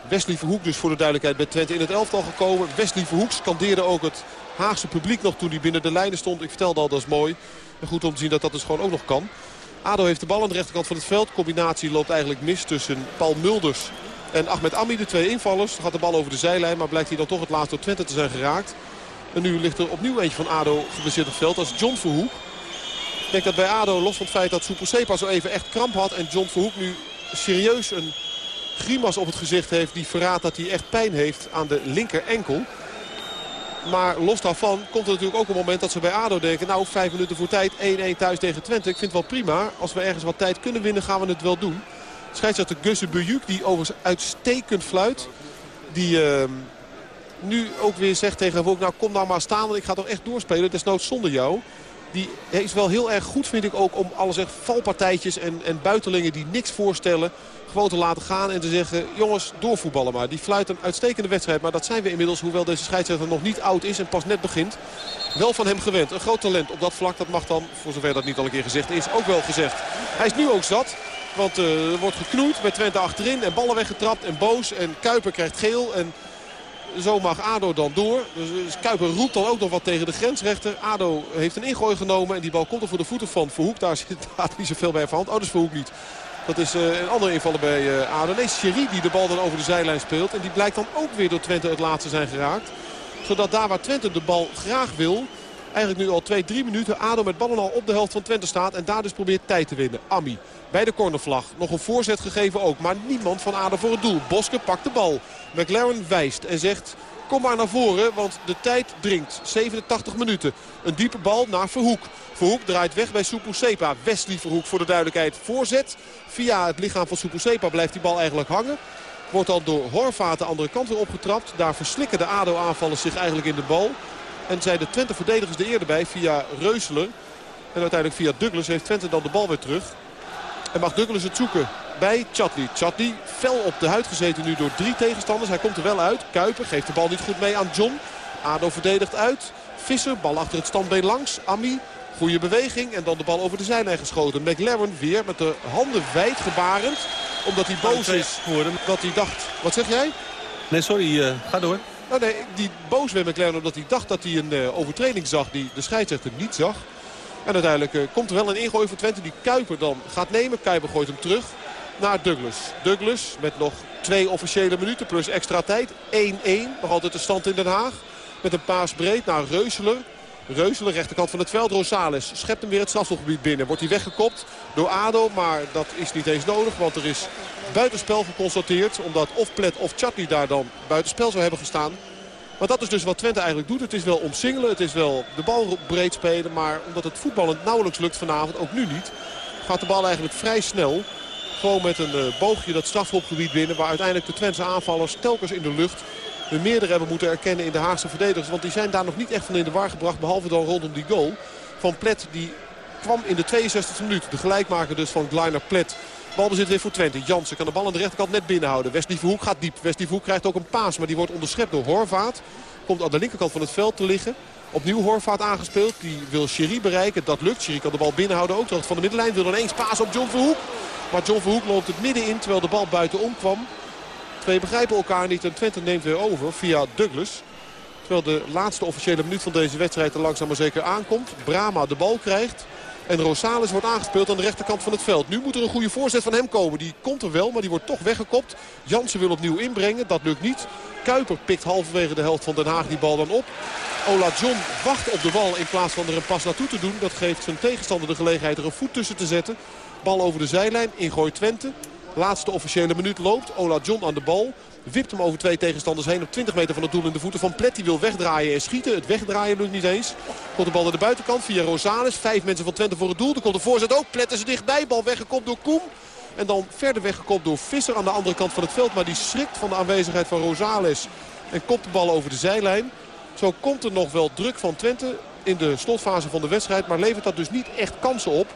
Wesley Verhoek dus voor de duidelijkheid bij Twente in het elftal gekomen. Wesley Verhoek scandeerde ook het Haagse publiek nog toen hij binnen de lijnen stond. Ik vertelde al, dat is mooi. En goed om te zien dat dat dus gewoon ook nog kan. ADO heeft de bal aan de rechterkant van het veld. Combinatie loopt eigenlijk mis tussen Paul Mulders en Ahmed Ami. De twee invallers. Gaat de bal over de zijlijn. Maar blijkt hij dan toch het laatst door Twente te zijn geraakt. En nu ligt er opnieuw eentje van ADO geblesseerd op het veld. Dat is John Verhoek. Ik denk dat bij ADO, los van het feit dat Sepa zo even echt kramp had... en John Verhoek nu serieus een grimas op het gezicht heeft... die verraadt dat hij echt pijn heeft aan de linker enkel. Maar los daarvan komt er natuurlijk ook een moment dat ze bij ADO denken... nou, vijf minuten voor tijd, 1-1 thuis tegen Twente. Ik vind het wel prima. Als we ergens wat tijd kunnen winnen, gaan we het wel doen. Scheidsrechter Gusse Bujuk, die overigens uitstekend fluit... die uh, nu ook weer zegt tegen Volk... nou, kom nou maar staan, want ik ga toch echt doorspelen. Desnoods zonder jou. Die is wel heel erg goed, vind ik ook, om alles echt valpartijtjes en, en buitelingen die niks voorstellen gewoon te laten gaan en te zeggen... jongens, doorvoetballen maar. Die fluit een uitstekende wedstrijd. Maar dat zijn we inmiddels, hoewel deze scheidsrechter nog niet oud is... en pas net begint, wel van hem gewend. Een groot talent op dat vlak. Dat mag dan, voor zover dat niet al een keer gezegd is, ook wel gezegd. Hij is nu ook zat. Want uh, er wordt geknoeid met Twente achterin. En ballen weggetrapt en boos. En Kuiper krijgt geel. En zo mag ADO dan door. Dus Kuiper roept dan ook nog wat tegen de grensrechter. ADO heeft een ingooi genomen. En die bal komt er voor de voeten van Verhoek. Daar zit [laughs] niet zoveel bij van. Oh, dat Verhoek niet. Dat is uh, een andere invaller bij uh, ADO. Nee, Sherry die de bal dan over de zijlijn speelt. En die blijkt dan ook weer door Twente het laatste zijn geraakt. Zodat daar waar Twente de bal graag wil... Eigenlijk nu al 2-3 minuten. ADO met ballen al op de helft van Twente staat. En daar dus probeert tijd te winnen. Ami bij de cornervlag. Nog een voorzet gegeven ook. Maar niemand van ADO voor het doel. Boske pakt de bal. McLaren wijst en zegt... Kom maar naar voren, want de tijd dringt. 87 minuten. Een diepe bal naar Verhoek. Verhoek draait weg bij Sepa. Wesley Verhoek voor de duidelijkheid voorzet. Via het lichaam van Sepa blijft die bal eigenlijk hangen. Wordt dan door Horvaat de andere kant weer opgetrapt. Daar verslikken de ADO-aanvallers zich eigenlijk in de bal. En zijn de Twente verdedigers de eer erbij via Reuseler. En uiteindelijk via Douglas heeft Twente dan de bal weer terug. En mag Douglas het zoeken bij Chatli. Chatli fel op de huid gezeten nu door drie tegenstanders. Hij komt er wel uit. Kuiper geeft de bal niet goed mee aan John. Ado verdedigt uit. Visser, bal achter het standbeen langs. Ami, goede beweging. En dan de bal over de zijlijn geschoten. McLaren weer met de handen wijd gebarend. Omdat hij boos is. Dat hij dacht... Wat zeg jij? Nee, sorry. Uh, ga door. Oh nee, die boos werd McLaren omdat hij dacht dat hij een uh, overtreding zag die de scheidsrechter niet zag. En uiteindelijk uh, komt er wel een ingooi voor Twente die Kuiper dan gaat nemen. Kuiper gooit hem terug naar Douglas. Douglas met nog twee officiële minuten plus extra tijd. 1-1. Nog altijd de stand in Den Haag. Met een paas breed naar Reuseler. Reuselen, rechterkant van het veld. Rosales schept hem weer het strafschopgebied binnen. Wordt hij weggekopt door ADO, maar dat is niet eens nodig. Want er is buitenspel geconstateerd. Omdat of Plet of Chatli daar dan buitenspel zou hebben gestaan. Maar dat is dus wat Twente eigenlijk doet. Het is wel omsingelen, het is wel de bal breed spelen. Maar omdat het voetballend nauwelijks lukt vanavond, ook nu niet... gaat de bal eigenlijk vrij snel. Gewoon met een uh, boogje dat strafschopgebied binnen. Waar uiteindelijk de Twentse aanvallers telkens in de lucht hun meerdere hebben moeten erkennen in de Haagse verdedigers. Want die zijn daar nog niet echt van in de war gebracht. Behalve dan rondom die goal van Plet. Die kwam in de 62e minuut. De gelijkmaker dus van Gleiner Plet. Balbezit weer voor Twente. Jansen kan de bal aan de rechterkant net binnenhouden. Wesley Verhoek gaat diep. Wesley Verhoek krijgt ook een paas. Maar die wordt onderschept door Horvaat. Komt aan de linkerkant van het veld te liggen. Opnieuw Horvaat aangespeeld. Die wil Sherry bereiken. Dat lukt. Sherry kan de bal binnenhouden. Ook terug van de middenlijn. Wil ineens paas op John. Maar John Verhoek loopt het midden in. Terwijl de bal buitenom kwam. Twee begrijpen elkaar niet en Twente neemt weer over via Douglas. Terwijl de laatste officiële minuut van deze wedstrijd er langzaam maar zeker aankomt. Brama de bal krijgt. En Rosales wordt aangespeeld aan de rechterkant van het veld. Nu moet er een goede voorzet van hem komen. Die komt er wel, maar die wordt toch weggekopt. Jansen wil opnieuw inbrengen. Dat lukt niet. Kuiper pikt halverwege de helft van Den Haag die bal dan op. Ola John wacht op de bal in plaats van er een pas naartoe te doen. Dat geeft zijn tegenstander de gelegenheid er een voet tussen te zetten. Bal over de zijlijn. Ingooi Twente. Laatste officiële minuut loopt. Ola John aan de bal. Wipt hem over twee tegenstanders heen op 20 meter van het doel in de voeten van Plet. Die wil wegdraaien en schieten. Het wegdraaien lukt niet eens. Komt de bal naar de buitenkant via Rosales. Vijf mensen van Twente voor het doel. Er komt de voorzet ook. Plet is dichtbij. Bal weggekopt door Koem. En dan verder weggekopt door Visser aan de andere kant van het veld. Maar die schrikt van de aanwezigheid van Rosales. En kopt de bal over de zijlijn. Zo komt er nog wel druk van Twente in de slotfase van de wedstrijd. Maar levert dat dus niet echt kansen op.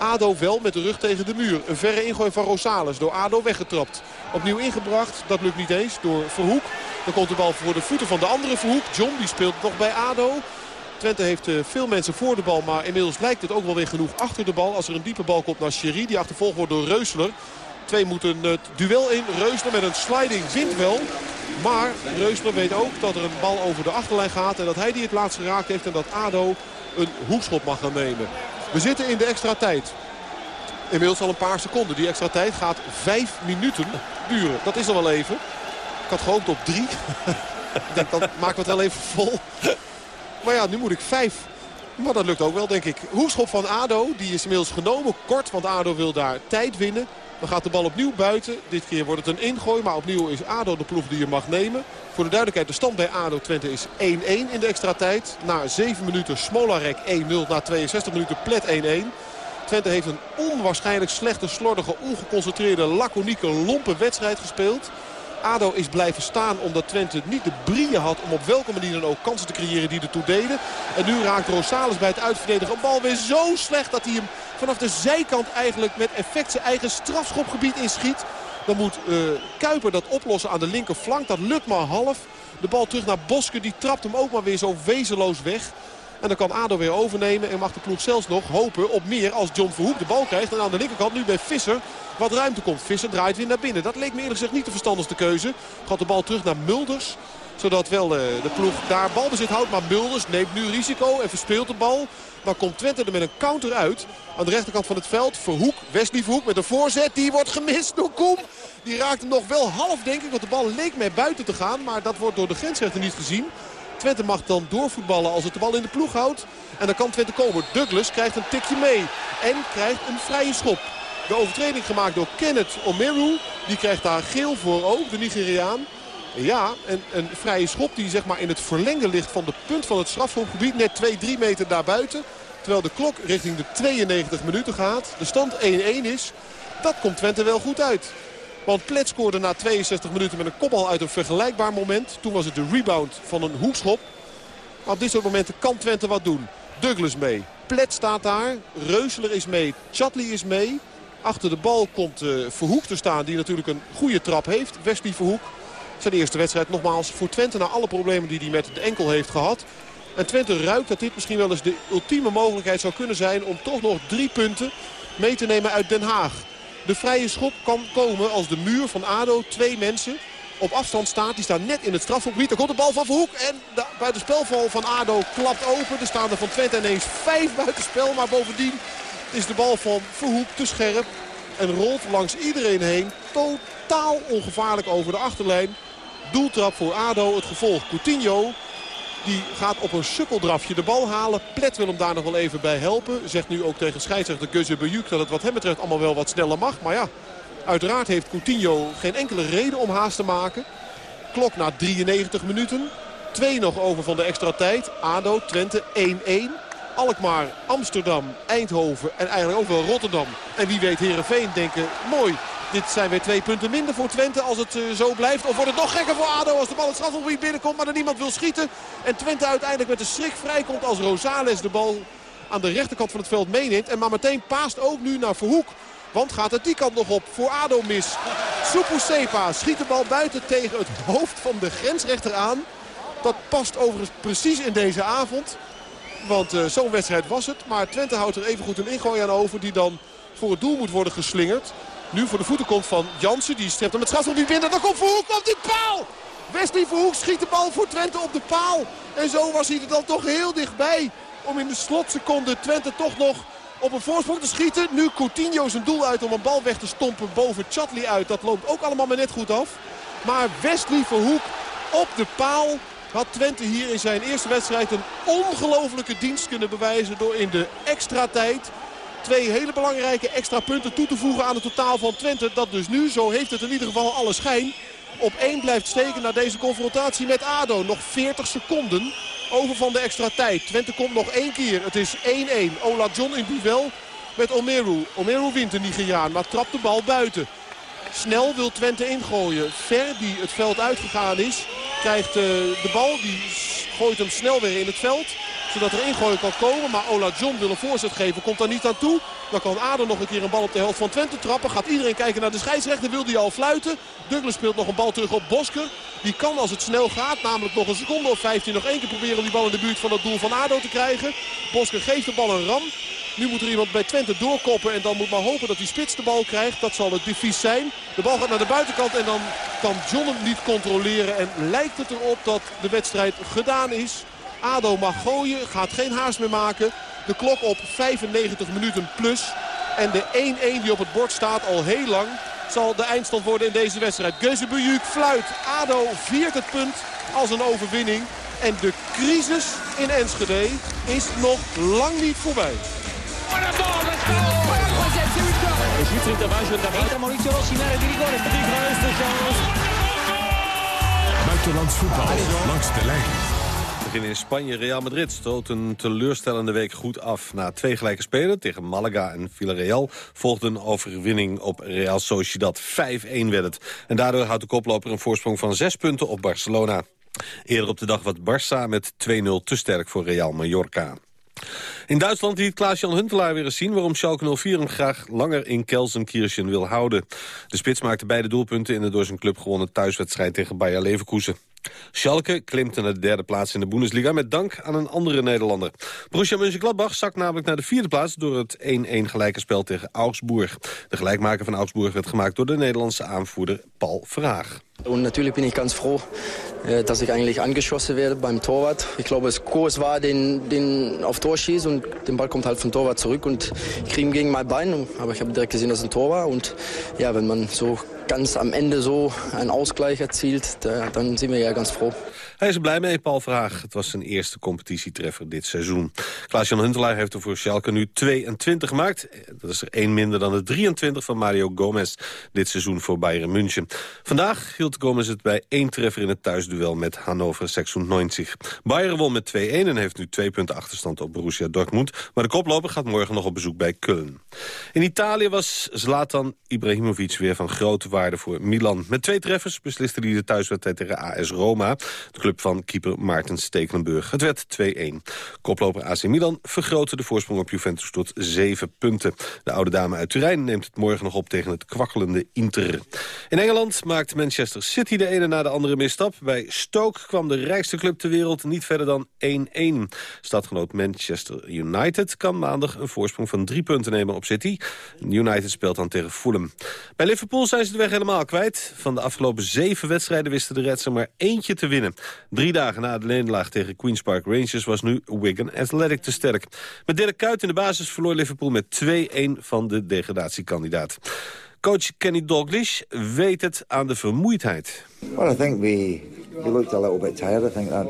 ADO wel met de rug tegen de muur. Een verre ingooi van Rosales. Door ADO weggetrapt. Opnieuw ingebracht. Dat lukt niet eens. Door Verhoek. Dan komt de bal voor de voeten van de andere Verhoek. John die speelt nog bij ADO. Twente heeft uh, veel mensen voor de bal. Maar inmiddels lijkt het ook wel weer genoeg achter de bal. Als er een diepe bal komt naar Sherry. Die achtervolgd wordt door Reusler. Twee moeten het duel in. Reusler met een sliding wint wel. Maar Reusler weet ook dat er een bal over de achterlijn gaat. En dat hij die het laatst geraakt heeft. En dat ADO een hoekschop mag gaan nemen. We zitten in de extra tijd. Inmiddels al een paar seconden. Die extra tijd gaat vijf minuten duren. Dat is al wel even. Ik had gehoopt op drie. [laughs] ik denk, dan maken we het wel even vol. Maar ja, nu moet ik vijf. Maar dat lukt ook wel, denk ik. Hoekschop van ADO. Die is inmiddels genomen. Kort, want ADO wil daar tijd winnen. Dan gaat de bal opnieuw buiten. Dit keer wordt het een ingooi. Maar opnieuw is ADO de ploeg die je mag nemen. Voor de duidelijkheid, de stand bij ADO Twente is 1-1 in de extra tijd. Na 7 minuten Smolarek 1-0. Na 62 minuten Plet 1-1. Twente heeft een onwaarschijnlijk slechte, slordige, ongeconcentreerde, laconieke, lompe wedstrijd gespeeld. ADO is blijven staan omdat Twente niet de brieën had om op welke manier dan ook kansen te creëren die ertoe deden. En nu raakt Rosales bij het uitverdedigen een bal weer zo slecht dat hij hem vanaf de zijkant eigenlijk met effect zijn eigen strafschopgebied inschiet. Dan moet uh, Kuiper dat oplossen aan de linkerflank. Dat lukt maar half. De bal terug naar Boske. Die trapt hem ook maar weer zo wezenloos weg. En dan kan ADO weer overnemen en mag de ploeg zelfs nog hopen op meer als John Verhoek de bal krijgt. En aan de linkerkant nu bij Visser wat ruimte komt. Visser draait weer naar binnen. Dat leek me eerlijk gezegd niet de verstandigste keuze. Gaat de bal terug naar Mulders. Zodat wel de, de ploeg daar balbezit houdt. Maar Mulders neemt nu risico en verspeelt de bal. Maar komt Twente er met een counter uit. Aan de rechterkant van het veld. Verhoek, Wesley Verhoek met een voorzet. Die wordt gemist door Koem. Die raakt hem nog wel half denk ik. Want de bal leek mij buiten te gaan. Maar dat wordt door de grensrechter niet gezien. Twente mag dan doorvoetballen als het de bal in de ploeg houdt. En dan kan Twente komen. Douglas krijgt een tikje mee. En krijgt een vrije schop. De overtreding gemaakt door Kenneth Omeru. Die krijgt daar geel voor ook, de Nigeriaan. Ja, een, een vrije schop die zeg maar in het verlengde ligt van de punt van het strafschopgebied. Net 2-3 meter daarbuiten. Terwijl de klok richting de 92 minuten gaat. De stand 1-1 is. Dat komt Twente wel goed uit. Want Plet scoorde na 62 minuten met een kopbal uit een vergelijkbaar moment. Toen was het de rebound van een hoekschop. Maar op dit soort momenten kan Twente wat doen. Douglas mee. Plet staat daar. Reuseler is mee. Chatli is mee. Achter de bal komt uh, Verhoek te staan. Die natuurlijk een goede trap heeft. Wesley Verhoek. Zijn eerste wedstrijd nogmaals voor Twente. Na alle problemen die hij met de enkel heeft gehad. En Twente ruikt dat dit misschien wel eens de ultieme mogelijkheid zou kunnen zijn. Om toch nog drie punten mee te nemen uit Den Haag. De vrije schop kan komen als de muur van ADO twee mensen op afstand staat. Die staan net in het strafgebied. Dan komt de bal van Verhoek. En de buitenspelval van ADO klapt open. Er staan er van Twente ineens vijf buitenspel. Maar bovendien is de bal van Verhoek te scherp. En rolt langs iedereen heen. Totaal ongevaarlijk over de achterlijn. Doeltrap voor ADO. Het gevolg Coutinho. Die gaat op een sukkeldrafje de bal halen. Plet wil hem daar nog wel even bij helpen. Zegt nu ook tegen scheidsrechter Geuze Bejuk dat het wat hem betreft allemaal wel wat sneller mag. Maar ja, uiteraard heeft Coutinho geen enkele reden om haast te maken. Klok na 93 minuten. Twee nog over van de extra tijd. ADO, Twente 1-1. Alkmaar, Amsterdam, Eindhoven en eigenlijk ook wel Rotterdam. En wie weet Herenveen denken, mooi, dit zijn weer twee punten minder voor Twente als het uh, zo blijft. Of wordt het nog gekker voor ADO als de bal het strafgebied binnenkomt. Maar er niemand wil schieten. En Twente uiteindelijk met de schrik vrijkomt als Rosales de bal aan de rechterkant van het veld meeneemt. En maar meteen paast ook nu naar Verhoek. Want gaat het die kant nog op voor ADO mis. Supu Sepa schiet de bal buiten tegen het hoofd van de grensrechter aan. Dat past overigens precies in deze avond. Want uh, zo'n wedstrijd was het. Maar Twente houdt er even goed een ingooi aan over. Die dan voor het doel moet worden geslingerd. Nu voor de voeten komt van Jansen. Die strept hem het die binnen. Dan komt Verhoek op die paal. Wesley Verhoek schiet de bal voor Twente op de paal. En zo was hij er dan toch heel dichtbij. Om in de slotseconde Twente toch nog op een voorsprong te schieten. Nu Coutinho zijn doel uit om een bal weg te stompen boven Chatley uit. Dat loopt ook allemaal maar net goed af. Maar Wesley Verhoek op de paal had Twente hier in zijn eerste wedstrijd een ongelofelijke dienst kunnen bewijzen... door in de extra tijd twee hele belangrijke extra punten toe te voegen aan het totaal van Twente. Dat dus nu, zo heeft het in ieder geval alle schijn, op één blijft steken naar deze confrontatie met ADO. Nog 40 seconden over van de extra tijd. Twente komt nog één keer. Het is 1-1. Ola John in duel met Omeru. Omeru wint de Nigeriaan, maar trapt de bal buiten. Snel wil Twente ingooien. Ver, die het veld uitgegaan is, krijgt uh, de bal. Die gooit hem snel weer in het veld zodat er ingooien kan komen. Maar Ola John wil een voorzet geven. Komt daar niet aan toe. Dan kan Ader nog een keer een bal op de helft van Twente trappen. Gaat iedereen kijken naar de scheidsrechter. Wil die al fluiten. Douglas speelt nog een bal terug op Bosker. Die kan als het snel gaat. Namelijk nog een seconde of 15 nog één keer proberen om die bal in de buurt van het doel van ADO te krijgen. Bosker geeft de bal een ram. Nu moet er iemand bij Twente doorkoppen en dan moet maar hopen dat hij spits de bal krijgt. Dat zal het devies zijn. De bal gaat naar de buitenkant en dan kan John hem niet controleren. En lijkt het erop dat de wedstrijd gedaan is. ADO mag gooien, gaat geen haast meer maken. De klok op 95 minuten plus. En de 1-1 die op het bord staat al heel lang zal de eindstand worden in deze wedstrijd. Geuzebujuk fluit. ADO viert het punt als een overwinning. En de crisis in Enschede is nog lang niet voorbij. Buitenlands voetbal langs de lijn in Spanje. Real Madrid stoot een teleurstellende week goed af. Na twee gelijke spelen tegen Malaga en Villarreal... volgde een overwinning op Real Sociedad. 5-1 werd het. En daardoor houdt de koploper een voorsprong van zes punten op Barcelona. Eerder op de dag wat Barça met 2-0 te sterk voor Real Mallorca. In Duitsland liet Klaas-Jan Huntelaar weer eens zien... waarom Schalke 04 hem graag langer in Kelsenkirchen wil houden. De spits maakte beide doelpunten in de door zijn club gewonnen thuiswedstrijd tegen Bayer Leverkusen. Schalke klimt naar de derde plaats in de Bundesliga... met dank aan een andere Nederlander. Borussia Mönchengladbach zakt namelijk naar de vierde plaats... door het 1-1 gelijke spel tegen Augsburg. De gelijkmaker van Augsburg werd gemaakt door de Nederlandse aanvoerder Paul Vraag. Und natürlich bin ich ganz froh, äh, dass ich eigentlich angeschossen werde beim Torwart. Ich glaube, es Kurs war, den, den auf Tor schießt und der Ball kommt halt vom Torwart zurück und ich kriege ihn gegen mein Bein. Aber ich habe direkt gesehen, dass es ein Tor war. Und ja, wenn man so ganz am Ende so einen Ausgleich erzielt, dann sind wir ja ganz froh. Hij is er blij mee, Paul Vraag. Het was zijn eerste competitietreffer dit seizoen. Klaas-Jan Huntelaar heeft er voor Schalke nu 22 gemaakt. Dat is er één minder dan de 23 van Mario Gomez dit seizoen voor Bayern München. Vandaag hield Gomez het bij één treffer in het thuisduel met Hannover 96. Bayern won met 2-1 en heeft nu twee punten achterstand op Borussia Dortmund. Maar de koploper gaat morgen nog op bezoek bij Köln. In Italië was Zlatan Ibrahimovic weer van grote waarde voor Milan. Met twee treffers besliste hij de thuiswedstrijd tegen AS Roma. De club van keeper Maarten Stekelenburg. Het werd 2-1. Koploper AC Milan vergrootte de voorsprong op Juventus tot 7 punten. De oude dame uit Turijn neemt het morgen nog op tegen het kwakkelende Inter. In Engeland maakt Manchester City de ene na de andere misstap. Bij Stoke kwam de rijkste club ter wereld niet verder dan 1-1. Stadgenoot Manchester United kan maandag een voorsprong van drie punten nemen op City. United speelt dan tegen Fulham. Bij Liverpool zijn ze de weg helemaal kwijt. Van de afgelopen zeven wedstrijden wisten de Reds er maar eentje te winnen. Drie dagen na de nederlaag tegen Queen's Park Rangers was nu Wigan Athletic te sterk. Met Dirk Kuyt in de basis verloor Liverpool met 2-1 van de degradatiekandidaat. Coach Kenny Dalglish weet het aan de vermoeidheid. Well, I think we he looked a little bit tired. I think that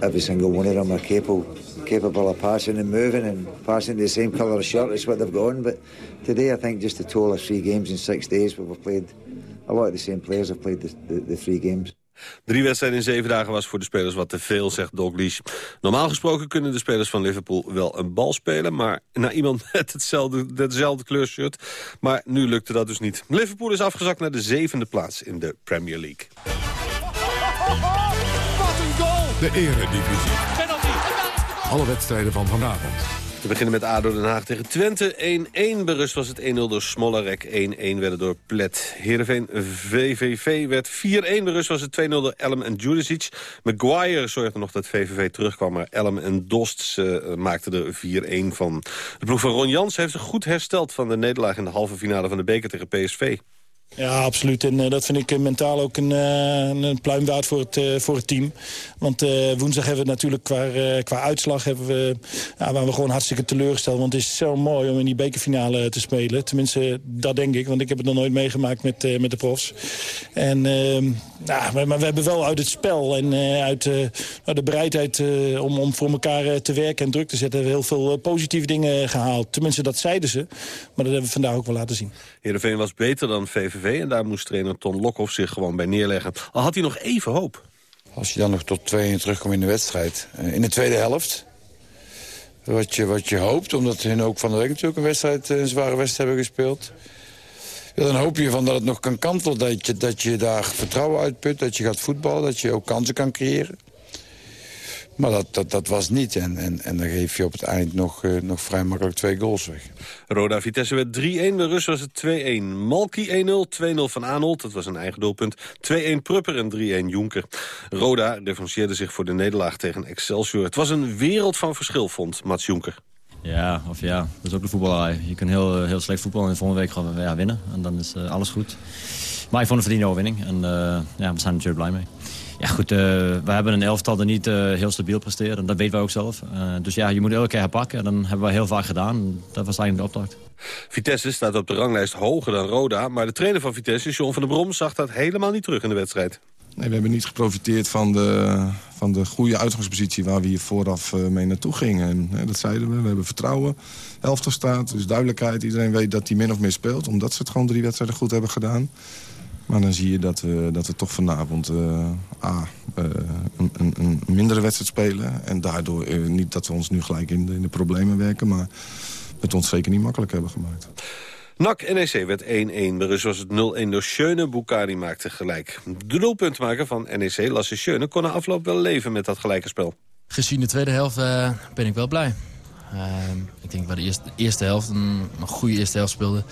every single one of them are capable, capable of passing and moving and passing the same colour of shirt as what they've on. But today, I think just the total of three games in six days, we've played a lot of the same players have played the, the, the three games. Drie wedstrijden in zeven dagen was voor de spelers wat te veel, zegt Dalglish. Normaal gesproken kunnen de spelers van Liverpool wel een bal spelen... maar naar iemand [laughs] met hetzelfde, hetzelfde kleurshirt. Maar nu lukte dat dus niet. Liverpool is afgezakt naar de zevende plaats in de Premier League. Wat een goal! De eredivisie. Alle wedstrijden van vanavond. We beginnen met ADO Den Haag tegen Twente. 1-1 berust was het 1-0 door Smollerek. 1-1 werden door Plet. Heerenveen VVV werd 4-1 berust was het 2-0 door Elm en Judicic. Maguire zorgde nog dat VVV terugkwam, maar Elm en Dost uh, maakten er 4-1 van. De ploeg van Ron Jans heeft zich goed hersteld van de nederlaag in de halve finale van de beker tegen PSV. Ja, absoluut. En uh, dat vind ik uh, mentaal ook een, uh, een voor het, voor het team. Want woensdag hebben we natuurlijk qua, qua uitslag... Hebben we, ja, waren we gewoon hartstikke teleurgesteld. Want het is zo mooi om in die bekerfinale te spelen. Tenminste, dat denk ik. Want ik heb het nog nooit meegemaakt met, met de profs. En, ehm, maar, maar, we hebben wel uit het spel en uit nou, de bereidheid... om, om voor elkaar te werken en druk te zetten... heel veel positieve dingen gehaald. Tenminste, dat zeiden ze. Maar dat hebben we vandaag ook wel laten zien. Heerenveen was beter dan VVV en daar moest trainer Ton Lokhoff zich gewoon bij neerleggen. Al had hij nog even hoop. Als je dan nog tot 2 terugkomt in de wedstrijd. In de tweede helft. Wat je, wat je hoopt, omdat hun ook van de week natuurlijk een, wedstrijd, een zware wedstrijd hebben gespeeld. Dan hoop je van dat het nog kan kantelen. Dat je, dat je daar vertrouwen uitput, dat je gaat voetballen, dat je ook kansen kan creëren. Maar dat, dat, dat was niet. En, en, en dan geef je op het eind nog, uh, nog vrij makkelijk twee goals weg. Roda Vitesse werd 3-1. Bij Rus was het 2-1. Malky 1-0, 2-0 van Arnold. Dat was een eigen doelpunt. 2-1 Prupper en 3-1 Jonker. Roda revancheerde zich voor de nederlaag tegen Excelsior. Het was een wereld van verschil, vond Mats Jonker. Ja, of ja, dat is ook de voetballerij. Je kunt heel, heel slecht voetballen en de volgende week gaan we ja, winnen. En dan is uh, alles goed. Maar ik vond een verdiende overwinning. En uh, ja, we zijn er natuurlijk blij mee. Ja goed, uh, we hebben een elftal dat niet uh, heel stabiel presteert. En dat weten we ook zelf. Uh, dus ja, je moet elke keer herpakken. En dan hebben we heel vaak gedaan. Dat was eigenlijk de opdracht. Vitesse staat op de ranglijst hoger dan Roda. Maar de trainer van Vitesse, John van der Brom, zag dat helemaal niet terug in de wedstrijd. Nee, we hebben niet geprofiteerd van de, van de goede uitgangspositie... waar we hier vooraf mee naartoe gingen. En, hè, dat zeiden we, we hebben vertrouwen. Elftal staat, dus duidelijkheid. Iedereen weet dat hij min of meer speelt. Omdat ze het gewoon drie wedstrijden goed hebben gedaan. Maar dan zie je dat we, dat we toch vanavond uh, A, uh, een, een, een, mindere wedstrijd spelen. En daardoor uh, niet dat we ons nu gelijk in de, in de problemen werken. Maar het ons zeker niet makkelijk hebben gemaakt. NAC NEC werd 1-1. Bij Rus was het 0-1 door Schöne. Boukari maakte gelijk. De doelpuntmaker van NEC, Lasse Schöne, kon na afloop wel leven met dat gelijke spel. Gezien de tweede helft ben ik wel blij. ik denk dat de eerste, de eerste helft een, een goede eerste helft speelde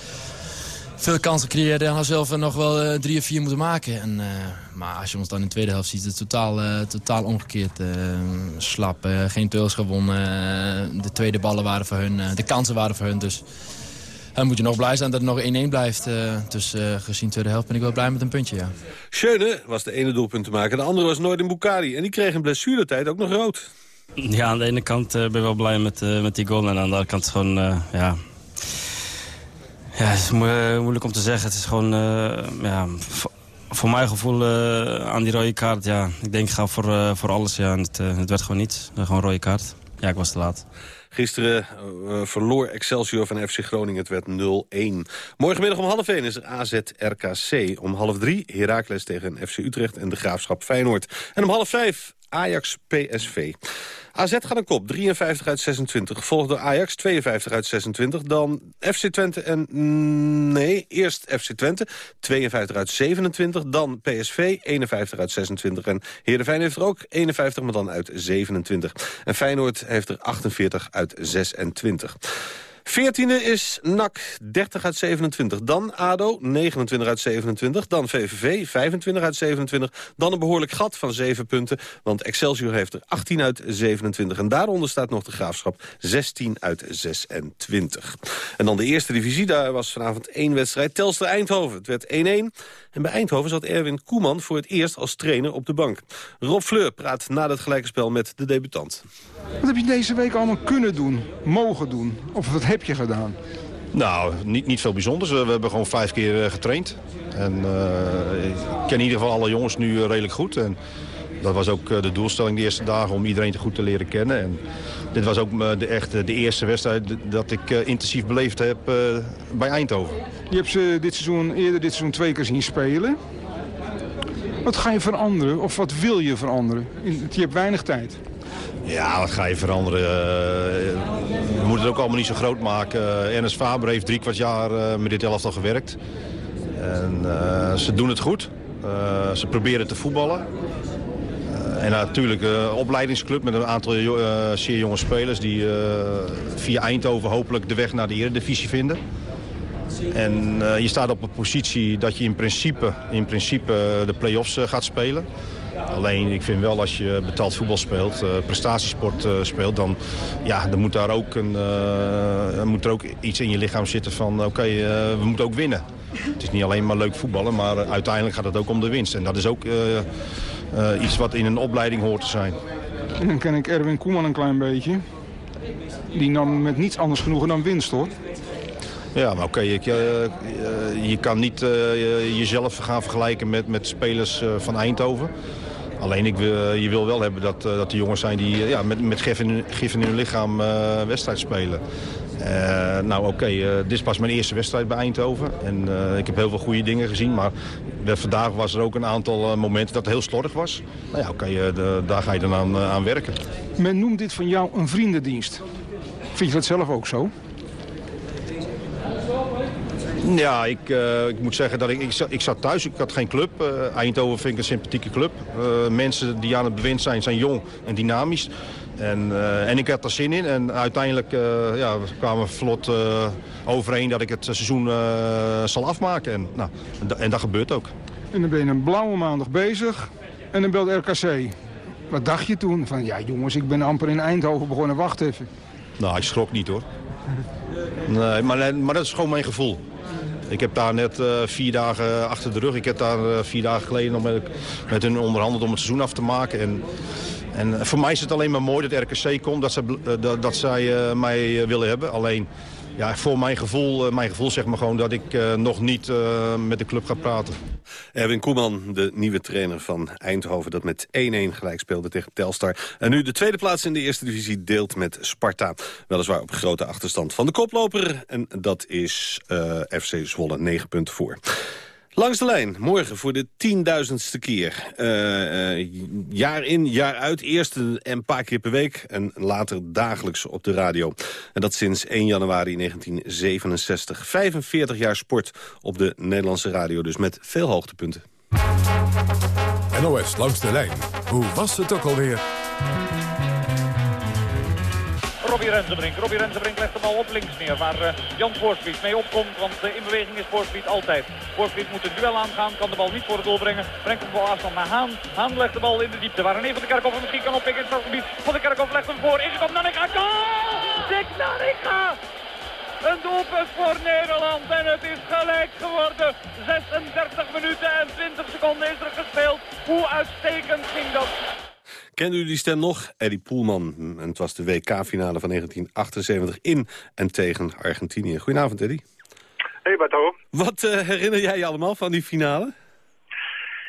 veel kansen creëerde en had zelf nog wel uh, drie of vier moeten maken. En, uh, maar als je ons dan in de tweede helft ziet, is het totaal, uh, totaal omgekeerd. slap, geen teels gewonnen. de tweede ballen waren voor hun, de kansen waren voor hun. Dus dan moet je nog blij zijn dat het nog 1-1 blijft. dus gezien de tweede helft ben ik wel blij met een puntje, ja. Schöne was de ene doelpunt te maken. De andere was Noordin Bukari. En die kreeg een blessuretijd ook nog rood. Ja, aan de ene kant ben ik wel blij met, met die goal. En aan de andere kant gewoon, ja... Ja, het is moeilijk om te zeggen. Het is gewoon, uh, ja, voor mijn gevoel uh, aan die rode kaart. Ja, ik denk ik ga voor, voor alles. Ja, het, het, werd gewoon niet. Gewoon rode kaart. Ja, ik was te laat. Gisteren verloor Excelsior van FC Groningen. Het werd 0-1. Morgenmiddag om half 1 is AZ RKC. Om half 3 Heracles tegen FC Utrecht en de Graafschap Feyenoord. En om half 5 Ajax PSV. AZ gaat een kop, 53 uit 26. Gevolgd door Ajax, 52 uit 26. Dan FC Twente en... Mm, nee, eerst FC Twente, 52 uit 27. Dan PSV, 51 uit 26. En Heerenveen heeft er ook 51, maar dan uit 27. En Feyenoord heeft er 48 uit 26. 14e is NAC, 30 uit 27. Dan ADO, 29 uit 27. Dan VVV, 25 uit 27. Dan een behoorlijk gat van 7 punten. Want Excelsior heeft er 18 uit 27. En daaronder staat nog de Graafschap, 16 uit 26. En dan de eerste divisie, daar was vanavond één wedstrijd. Telstra Eindhoven, het werd 1-1. En bij Eindhoven zat Erwin Koeman voor het eerst als trainer op de bank. Rob Fleur praat na het gelijke spel met de debutant. Wat heb je deze week allemaal kunnen doen, mogen doen? Of wat heb je gedaan? Nou, niet, niet veel bijzonders. We hebben gewoon vijf keer eh, getraind. En eh, ik ken in ieder geval alle jongens nu eh, redelijk goed. En dat was ook eh, de doelstelling de eerste dagen om iedereen te goed te leren kennen. En dit was ook eh, de, echt de eerste wedstrijd dat ik eh, intensief beleefd heb eh, bij Eindhoven. Je hebt ze dit seizoen, eerder dit seizoen twee keer zien spelen. Wat ga je veranderen of wat wil je veranderen? Je hebt weinig tijd. Ja, wat ga je veranderen? We moeten het ook allemaal niet zo groot maken. Uh, Ernest Faber heeft drie kwart jaar met dit elftal gewerkt. En ze doen het goed. Ze proberen te voetballen. Eh, en natuurlijk een opleidingsclub met een aantal eh, zeer jonge spelers... die eh, via Eindhoven hopelijk de weg naar de Eredivisie vinden. En eh, je staat op een positie dat je in principe, in principe eh, de play-offs eh, gaat spelen. Alleen ik vind wel als je betaald voetbal speelt, eh, prestatiesport eh, speelt, dan, ja, dan moet daar ook, een, eh, moet er ook iets in je lichaam zitten van oké, eh, we moeten ook winnen. Het is niet alleen maar leuk voetballen, maar eh, uiteindelijk gaat het ook om de winst. En dat is ook eh, eh, iets wat in een opleiding hoort te zijn. En dan ken ik Erwin Koeman een klein beetje. Die nam met niets anders genoegen dan winst, hoor. Ja, maar oké, ik, eh, eh, je kan niet eh, jezelf gaan vergelijken met, met spelers eh, van Eindhoven. Alleen ik je wil wel hebben dat, eh, dat de jongens zijn die eh, ja, met, met gif, in, gif in hun lichaam eh, wedstrijd spelen. Eh, nou oké, eh, dit is pas mijn eerste wedstrijd bij Eindhoven. En eh, ik heb heel veel goede dingen gezien. Maar vandaag was er ook een aantal momenten dat het heel slordig was. Nou ja, oké, daar ga je dan aan, aan werken. Men noemt dit van jou een vriendendienst. Vind je dat zelf ook zo? Ja, ik, ik moet zeggen dat ik, ik, zat, ik zat thuis, ik had geen club. Eindhoven vind ik een sympathieke club. Mensen die aan het bewind zijn, zijn jong en dynamisch. En, eh, en ik had er zin in. En uiteindelijk eh, ja, we kwamen vlot eh, overeen dat ik het seizoen zal afmaken. En, nou, en, da- en dat gebeurt ook. En dan ben je een blauwe maandag bezig en dan belt RKC. Wat dacht je toen? Van ja jongens, ik ben amper in Eindhoven begonnen, wacht even. Nou, ik schrok niet hoor. Nee, maar, maar dat is gewoon mijn gevoel. Ik heb daar net vier dagen achter de rug. Ik heb daar vier dagen geleden nog met, met hun onderhandeld om het seizoen af te maken. En, en voor mij is het alleen maar mooi dat RKC komt, dat, ze, eh, dat, dat zij eh, mij eh, willen hebben. Alleen, ja, voor mijn gevoel, eh, mijn gevoel zegt me gewoon dat ik eh, nog niet eh, met de club ga praten. Erwin Koeman, de nieuwe trainer van Eindhoven... dat met 1-1 gelijk speelde tegen Telstar. En nu de tweede plaats in de eerste divisie deelt met Sparta. Weliswaar op grote achterstand van de koploper. En dat is eh, FC Zwolle, 9 punten voor. Langs de lijn, morgen voor de tienduizendste keer. Eh, eh, jaar in, jaar uit. Eerst een paar keer per week en later dagelijks op de radio. En dat sinds 1 januari 1967. 45 jaar sport op de Nederlandse radio, dus met veel hoogtepunten. NOS langs de lijn. Hoe was het ook alweer? Robbie Rensenbrink. Robbie Rensenbrink legt de bal op links neer. Waar eh, Jan Voorsvliet mee opkomt. Want eh, in beweging is Voorsvliet altijd. Voorsvliet moet het duel aangaan. Kan de bal niet voor het doel brengen. Brengt hem wel afstand naar Haan. Haan legt de bal in de diepte. Waar René van de Kerkhoff misschien kan oppikken in het strafgebied. Van de Kerkhoff legt hem voor. Ingekomen Nanninga. Goal! Dick Nanninga! Een doelpunt voor Nederland en het is gelijk geworden. 36 minuten en 20 seconden is er gespeeld. Hoe uitstekend ging dat? Kennen u die stem nog? Eddie Poelman. En het was de WK-finale van 1978 in en tegen Argentinië. Goedenavond, Eddie. Hey Bato. Wat eh, herinner jij je allemaal van die finale?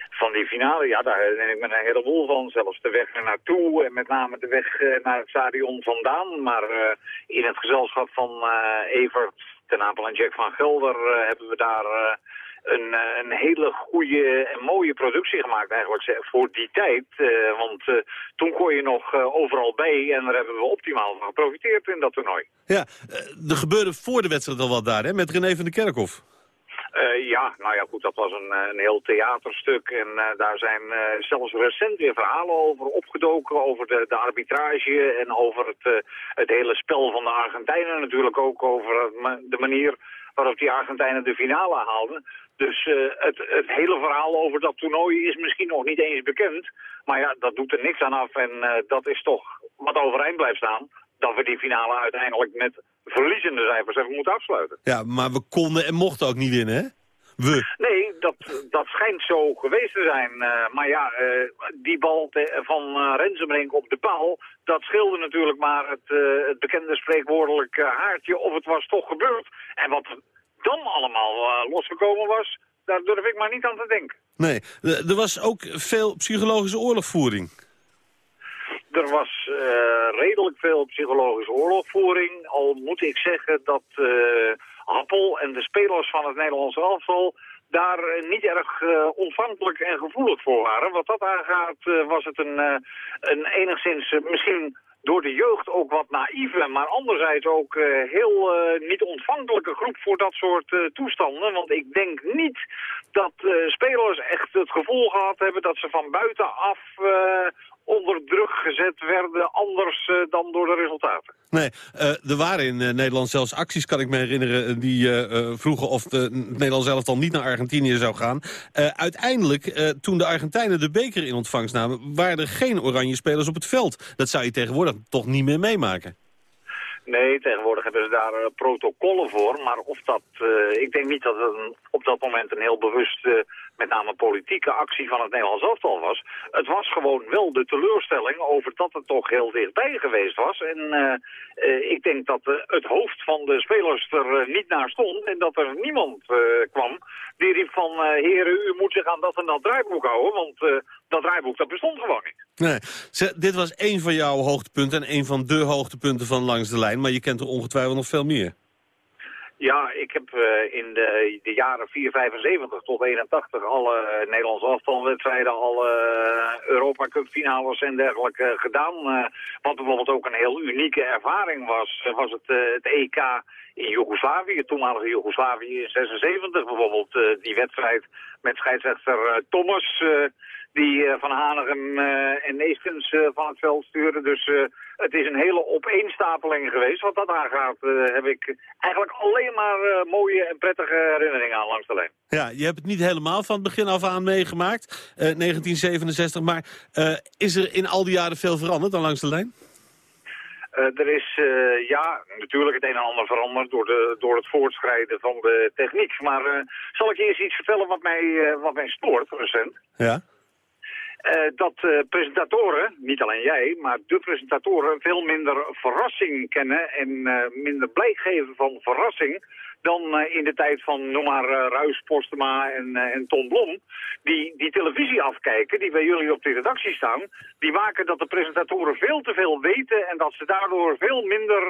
Van die finale, ja, daar herinner ik me een heleboel van. Zelfs de weg er naartoe en met name de weg eh, naar het stadion vandaan. Maar eh, in het gezelschap van eh, Evert ten Apel en Jack van Gelder hebben we daar een, eh, een hele goede en mooie productie gemaakt eigenlijk voor die tijd. Eh, want eh, toen kon je nog overal bij en daar hebben we optimaal van geprofiteerd in dat toernooi. Ja, er gebeurde voor de wedstrijd al wat daar, hè? Met René van de Kerkhof. Eh, ja, nou ja, goed, dat was een, een heel theaterstuk. En daar zijn zelfs recent weer verhalen over opgedoken. Over de, de arbitrage en over het, het hele spel van de Argentijnen. Natuurlijk ook over de manier waarop die Argentijnen de finale haalden. Dus eh, het, het hele verhaal over dat toernooi is misschien nog niet eens bekend. Maar ja, dat doet er niks aan af. En eh, dat is toch wat overeind blijft staan. Dat we die finale uiteindelijk met verliezende cijfers hebben moeten afsluiten. Ja, maar we konden en mochten ook niet winnen, hè? We. Nee, dat, dat schijnt zo geweest te zijn. Uh, maar ja, die bal te, van Rensenbrink op de paal, dat scheelde natuurlijk maar het, het bekende spreekwoordelijk haartje of het was toch gebeurd. En wat dan allemaal losgekomen was, daar durf ik maar niet aan te denken. Nee, er was ook veel psychologische oorlogvoering. Er was uh, redelijk veel psychologische oorlogvoering. Al moet ik zeggen dat uh, Appel en de spelers van het Nederlandse elftal daar niet erg uh, ontvankelijk en gevoelig voor waren. Wat dat aangaat was het een, een enigszins misschien door de jeugd ook wat naïeve, maar anderzijds ook uh, heel uh, niet ontvankelijke groep voor dat soort uh, toestanden. Want ik denk niet dat spelers echt het gevoel gehad hebben dat ze van buitenaf onder druk gezet werden, anders uh, dan door de resultaten. Nee, uh, er waren in uh, Nederland zelfs acties, kan ik me herinneren... die vroegen of de Nederland zelf dan niet naar Argentinië zou gaan. uiteindelijk, toen de Argentijnen de beker in ontvangst namen... waren er geen oranje spelers op het veld. Dat zou je tegenwoordig toch niet meer meemaken. Nee, tegenwoordig hebben ze daar uh, protocollen voor. Maar of dat, uh, ik denk niet dat het een, op dat moment een heel bewust, uh, met name politieke actie van het Nederlands elftal was. Het was gewoon wel de teleurstelling over dat het toch heel dichtbij geweest was. En ik denk dat het hoofd van de spelers er niet naar stond. En dat er niemand kwam die riep van, heren, u moet zich aan dat en dat draaiboek houden. Want dat draaiboek, dat bestond gewoon niet. Nee. dit was één van jouw hoogtepunten en één van de hoogtepunten van Langs de Lijn. Maar je kent er ongetwijfeld nog veel meer. Ja, ik heb uh, in de, de jaren 475 tot 81 alle uh, Nederlandse afstandwedstrijden, alle uh, Europa Cup finales en dergelijke gedaan. wat bijvoorbeeld ook een heel unieke ervaring was, was het, het EK in Joegoslavië, toenmalige Joegoslavië in 76 bijvoorbeeld. die wedstrijd met scheidsrechter Thomas die uh, Van Hanegem uh, en Neeskens uh, van het veld sturen. Dus het is een hele opeenstapeling geweest. Wat dat aangaat heb ik eigenlijk alleen maar mooie en prettige herinneringen aan langs de lijn. Ja, je hebt het niet helemaal van het begin af aan meegemaakt, 1967. Maar is er in al die jaren veel veranderd dan langs de lijn? Uh, er is, uh, ja, natuurlijk het een en ander veranderd door, de, door het voortschrijden van de techniek. Maar uh, zal ik je eens iets vertellen wat mij, wat mij stoort recent? Ja. Uh, dat uh, presentatoren, niet alleen jij, maar de presentatoren veel minder verrassing kennen en uh, minder blijk geven van verrassing dan in de tijd van, noem maar, Ruis, Postema en, en Tom Blom. Die, die televisie afkijken, die bij jullie op de redactie staan, die maken dat de presentatoren veel te veel weten en dat ze daardoor veel minder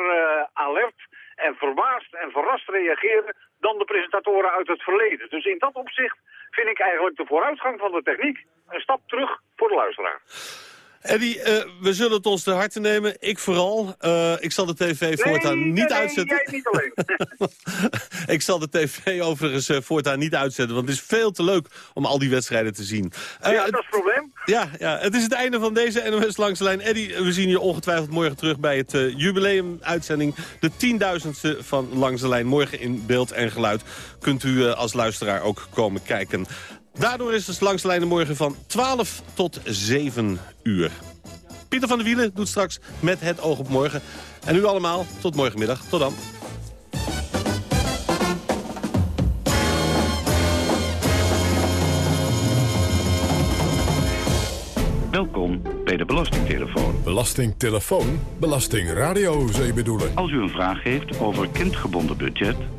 alert en verbaasd en verrast reageren dan de presentatoren uit het verleden. Dus in dat opzicht vind ik eigenlijk de vooruitgang van de techniek een stap terug voor de luisteraar. Eddie, uh, we zullen het ons te harte nemen. Ik vooral. Uh, ik zal de tv voortaan niet nee, uitzetten. niet alleen. [laughs] ik zal de tv overigens uh, voortaan niet uitzetten. Want het is veel te leuk om al die wedstrijden te zien. ja, dat is het probleem. Ja, ja, het is het einde van deze NOS Langs de Lijn. Eddie, we zien je ongetwijfeld morgen terug bij het jubileum-uitzending. De tienduizendste van Langs de Lijn. Morgen in beeld en geluid. Kunt u als luisteraar ook komen kijken. Daardoor is het langs de lijnen morgen van 12 tot 7 uur. Pieter van der Wielen doet straks met het oog op morgen. En u allemaal, tot morgenmiddag. Tot dan. Welkom bij de Belastingtelefoon. Belastingtelefoon? Belastingradio, zou je bedoelen? Als u een vraag heeft over kindgebonden budget...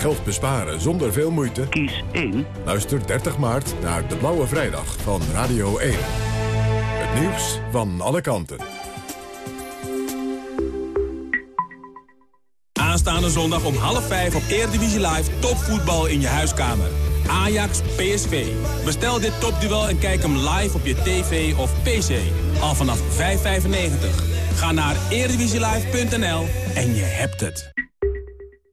Geld besparen zonder veel moeite? Kies 1. Luister 30 maart naar De Blauwe Vrijdag van Radio 1. Het nieuws van alle kanten. Aanstaande zondag om half vijf op Eredivisie Live topvoetbal in je huiskamer. Ajax PSV. Bestel dit topduel en kijk hem live op je tv of pc. Al vanaf 5,95. Ga naar eredivisielive.nl en je hebt het.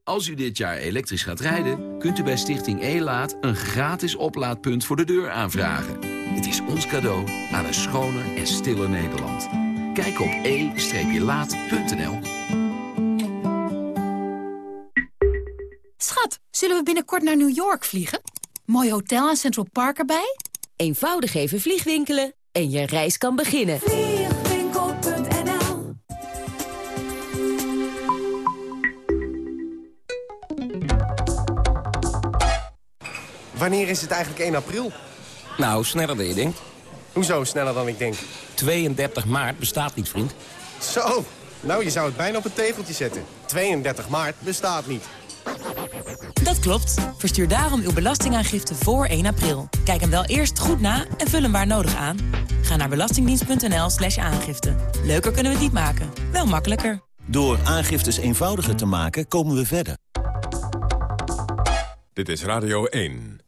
Als u dit jaar elektrisch gaat rijden, kunt u bij Stichting E-Laat een gratis oplaadpunt voor de deur aanvragen. Het is ons cadeau aan een schoner en stiller Nederland. Kijk op e-laat.nl. Schat, zullen we binnenkort naar New York vliegen? Mooi hotel en Central Park erbij? Eenvoudig even vliegwinkelen en je reis kan beginnen. Wanneer is het eigenlijk 1 april? Nou, sneller dan je denkt. Hoezo sneller dan ik denk? 32 maart bestaat niet, vriend. Zo, nou je zou het bijna op een tegeltje zetten. 32 maart bestaat niet. Dat klopt. Verstuur daarom uw belastingaangifte voor 1 april. Kijk hem wel eerst goed na en vul hem waar nodig aan. Ga naar belastingdienst.nl slash aangifte. Leuker kunnen we het niet maken, wel makkelijker. Door aangiftes eenvoudiger te maken komen we verder. Dit is Radio 1.